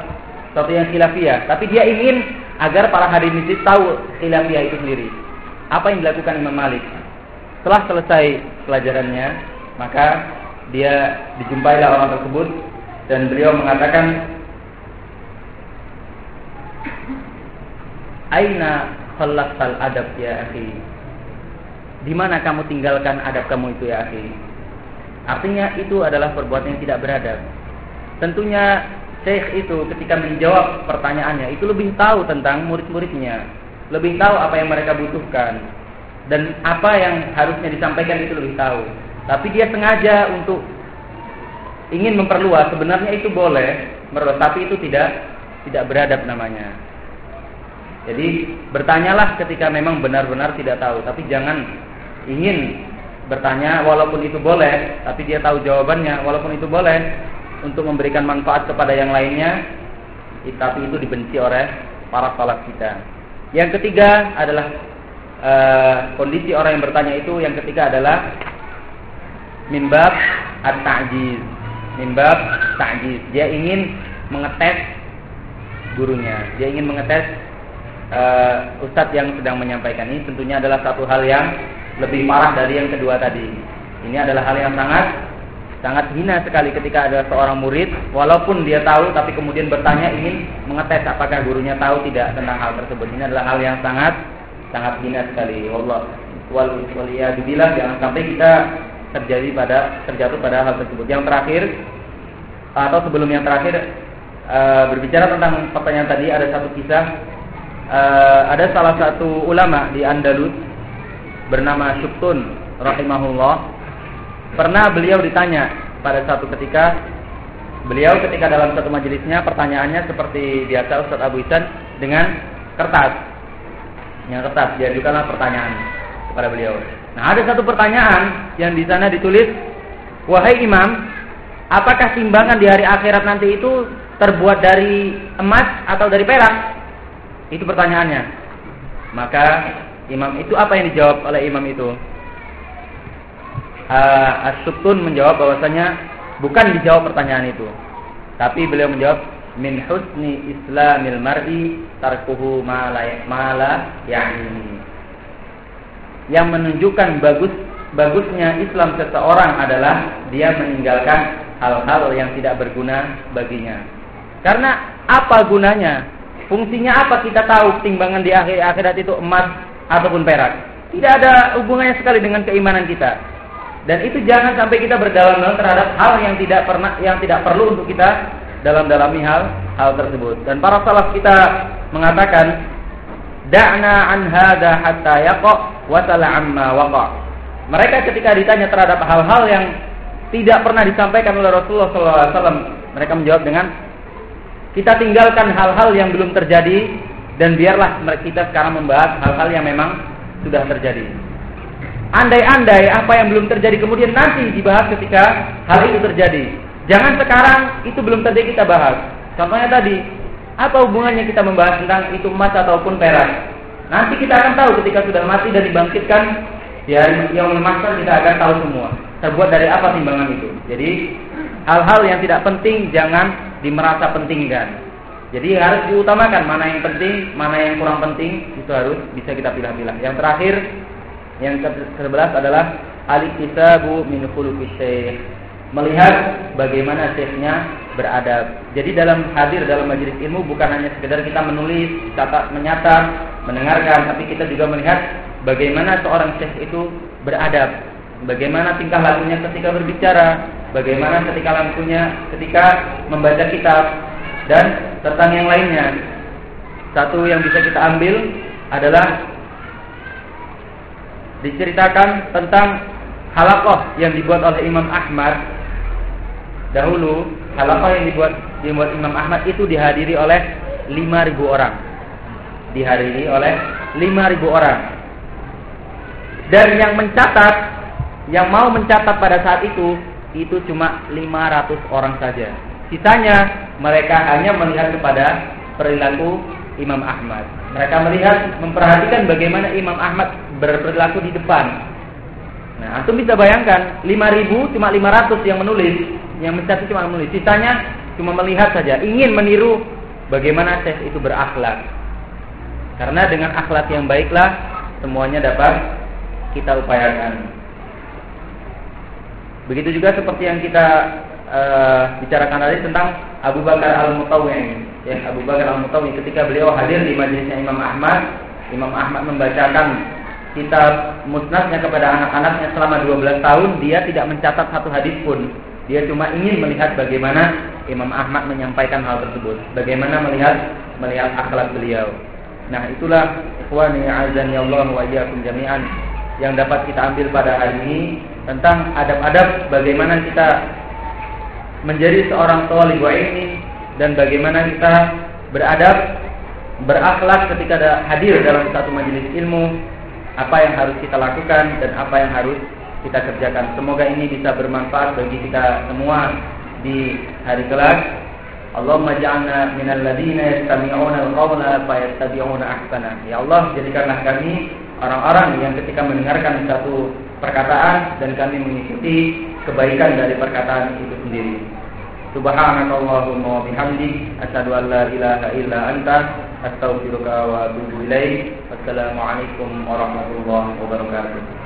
sesuatu yang khilafiyah, tapi dia ingin agar para hadirin itu tahu khilafiyah itu sendiri. Apa yang dilakukan Imam Malik? Setelah selesai pelajarannya, maka dia dijumpailah orang tersebut dan beliau mengatakan Aina khalaqtal adab ya akhi? Di mana kamu tinggalkan adab kamu itu ya akhi? Artinya itu adalah perbuatan yang tidak beradab. Tentunya Syekh itu ketika menjawab pertanyaannya itu lebih tahu tentang murid-muridnya, lebih tahu apa yang mereka butuhkan dan apa yang harusnya disampaikan itu lebih tahu. Tapi dia sengaja untuk ingin memperluas sebenarnya itu boleh, tapi itu tidak tidak beradab namanya. Jadi bertanyalah ketika memang benar-benar tidak tahu, tapi jangan ingin bertanya walaupun itu boleh, tapi dia tahu jawabannya walaupun itu boleh untuk memberikan manfaat kepada yang lainnya, tapi itu dibenci oleh para salaf kita. Yang ketiga adalah e, kondisi orang yang bertanya itu yang ketiga adalah mimbab at-ta'jiz. Mimbab ta'jiz. Dia ingin mengetes gurunya. Dia ingin mengetes uh, Ustadz yang sedang menyampaikan ini tentunya adalah satu hal yang lebih parah dari yang kedua tadi. Ini adalah hal yang sangat sangat hina sekali ketika ada seorang murid walaupun dia tahu tapi kemudian bertanya ingin mengetes apakah gurunya tahu tidak tentang hal tersebut. Ini adalah hal yang sangat sangat hina sekali. Allah wal waliyadzubillah jangan sampai kita terjadi pada terjatuh pada hal tersebut. Yang terakhir atau sebelum yang terakhir uh, berbicara tentang pertanyaan tadi ada satu kisah uh, ada salah satu ulama di Andalus bernama Syuktun rahimahullah pernah beliau ditanya pada satu ketika beliau ketika dalam satu majelisnya pertanyaannya seperti biasa Ustaz Abu Isan dengan kertas yang kertas diajukanlah pertanyaan kepada beliau nah ada satu pertanyaan yang di sana ditulis wahai imam apakah timbangan di hari akhirat nanti itu terbuat dari emas atau dari perak itu pertanyaannya. Maka imam itu apa yang dijawab oleh imam itu? Uh, menjawab bahwasanya bukan dijawab pertanyaan itu. Tapi beliau menjawab min husni islamil mar'i tarkuhu mala yani. Yang menunjukkan bagus bagusnya Islam seseorang adalah dia meninggalkan hal-hal yang tidak berguna baginya. Karena apa gunanya Fungsinya apa kita tahu timbangan di akhir akhirat itu emas ataupun perak? Tidak ada hubungannya sekali dengan keimanan kita. Dan itu jangan sampai kita berdalam-dalam terhadap hal yang tidak pernah yang tidak perlu untuk kita dalam-dalami hal hal tersebut. Dan para salaf kita mengatakan da'na an hadza hatta yaqa wa amma waqa. Mereka ketika ditanya terhadap hal-hal yang tidak pernah disampaikan oleh Rasulullah SAW, mereka menjawab dengan kita tinggalkan hal-hal yang belum terjadi dan biarlah kita sekarang membahas hal-hal yang memang sudah terjadi. Andai-andai apa yang belum terjadi kemudian nanti dibahas ketika hal itu terjadi. Jangan sekarang itu belum terjadi kita bahas. Contohnya tadi, apa hubungannya kita membahas tentang itu emas ataupun perak? Nanti kita akan tahu ketika sudah mati dan dibangkitkan ya yang memaksa kita akan tahu semua. Terbuat dari apa timbangan itu. Jadi hal-hal yang tidak penting jangan dimerasa pentingkan. Jadi harus diutamakan mana yang penting, mana yang kurang penting, itu harus bisa kita pilih-pilih. Yang terakhir, yang ke-11 adalah al-iktisabu min khuluqis Melihat bagaimana syekhnya beradab. Jadi dalam hadir dalam majelis ilmu bukan hanya sekedar kita menulis, catat, menyatat, mendengarkan, tapi kita juga melihat bagaimana seorang syekh itu beradab, bagaimana tingkah lakunya ketika berbicara, bagaimana ketika lakunya ketika membaca kitab dan tentang yang lainnya. Satu yang bisa kita ambil adalah diceritakan tentang halakoh yang dibuat oleh Imam Ahmad. Dahulu halakoh yang dibuat dibuat Imam Ahmad itu dihadiri oleh 5.000 orang. Dihadiri oleh 5.000 orang. Dan yang mencatat yang mau mencatat pada saat itu itu cuma 500 orang saja. Sisanya mereka hanya melihat kepada perilaku Imam Ahmad mereka melihat memperhatikan bagaimana Imam Ahmad berperilaku di depan Nah, antum bisa bayangkan 5000 cuma 500 yang menulis, yang mencatat cuma menulis. Sisanya cuma melihat saja, ingin meniru bagaimana Syekh itu berakhlak. Karena dengan akhlak yang baiklah semuanya dapat kita upayakan. Begitu juga seperti yang kita uh, bicarakan tadi tentang Abu Bakar Al-Mutawwi. Ya, Abu Bakar Al-Mutawwi ketika beliau hadir di majelisnya Imam Ahmad, Imam Ahmad membacakan kitab musnadnya kepada anak-anaknya selama 12 tahun dia tidak mencatat satu hadis pun. Dia cuma ingin melihat bagaimana Imam Ahmad menyampaikan hal tersebut. Bagaimana melihat melihat akhlak beliau. Nah itulah ikhwani azan ya Allah wa iyyakum jami'an yang dapat kita ambil pada hari ini tentang adab-adab bagaimana kita menjadi seorang talib ilmi dan bagaimana kita beradab berakhlak ketika hadir dalam satu majelis ilmu apa yang harus kita lakukan dan apa yang harus kita kerjakan. Semoga ini bisa bermanfaat bagi kita semua di hari kelak. Allahumma ja'alna minal ladina yastami'una al-qawla fayattabi'una ahsana. Ya Allah, jadikanlah kami orang-orang yang ketika mendengarkan satu perkataan dan kami mengikuti kebaikan dari perkataan itu sendiri. Subhanakallahumma wa bihamdik asyhadu an la ilaha illa anta astaghfiruka wa atubu ilaik. Wassalamualaikum warahmatullahi wabarakatuh.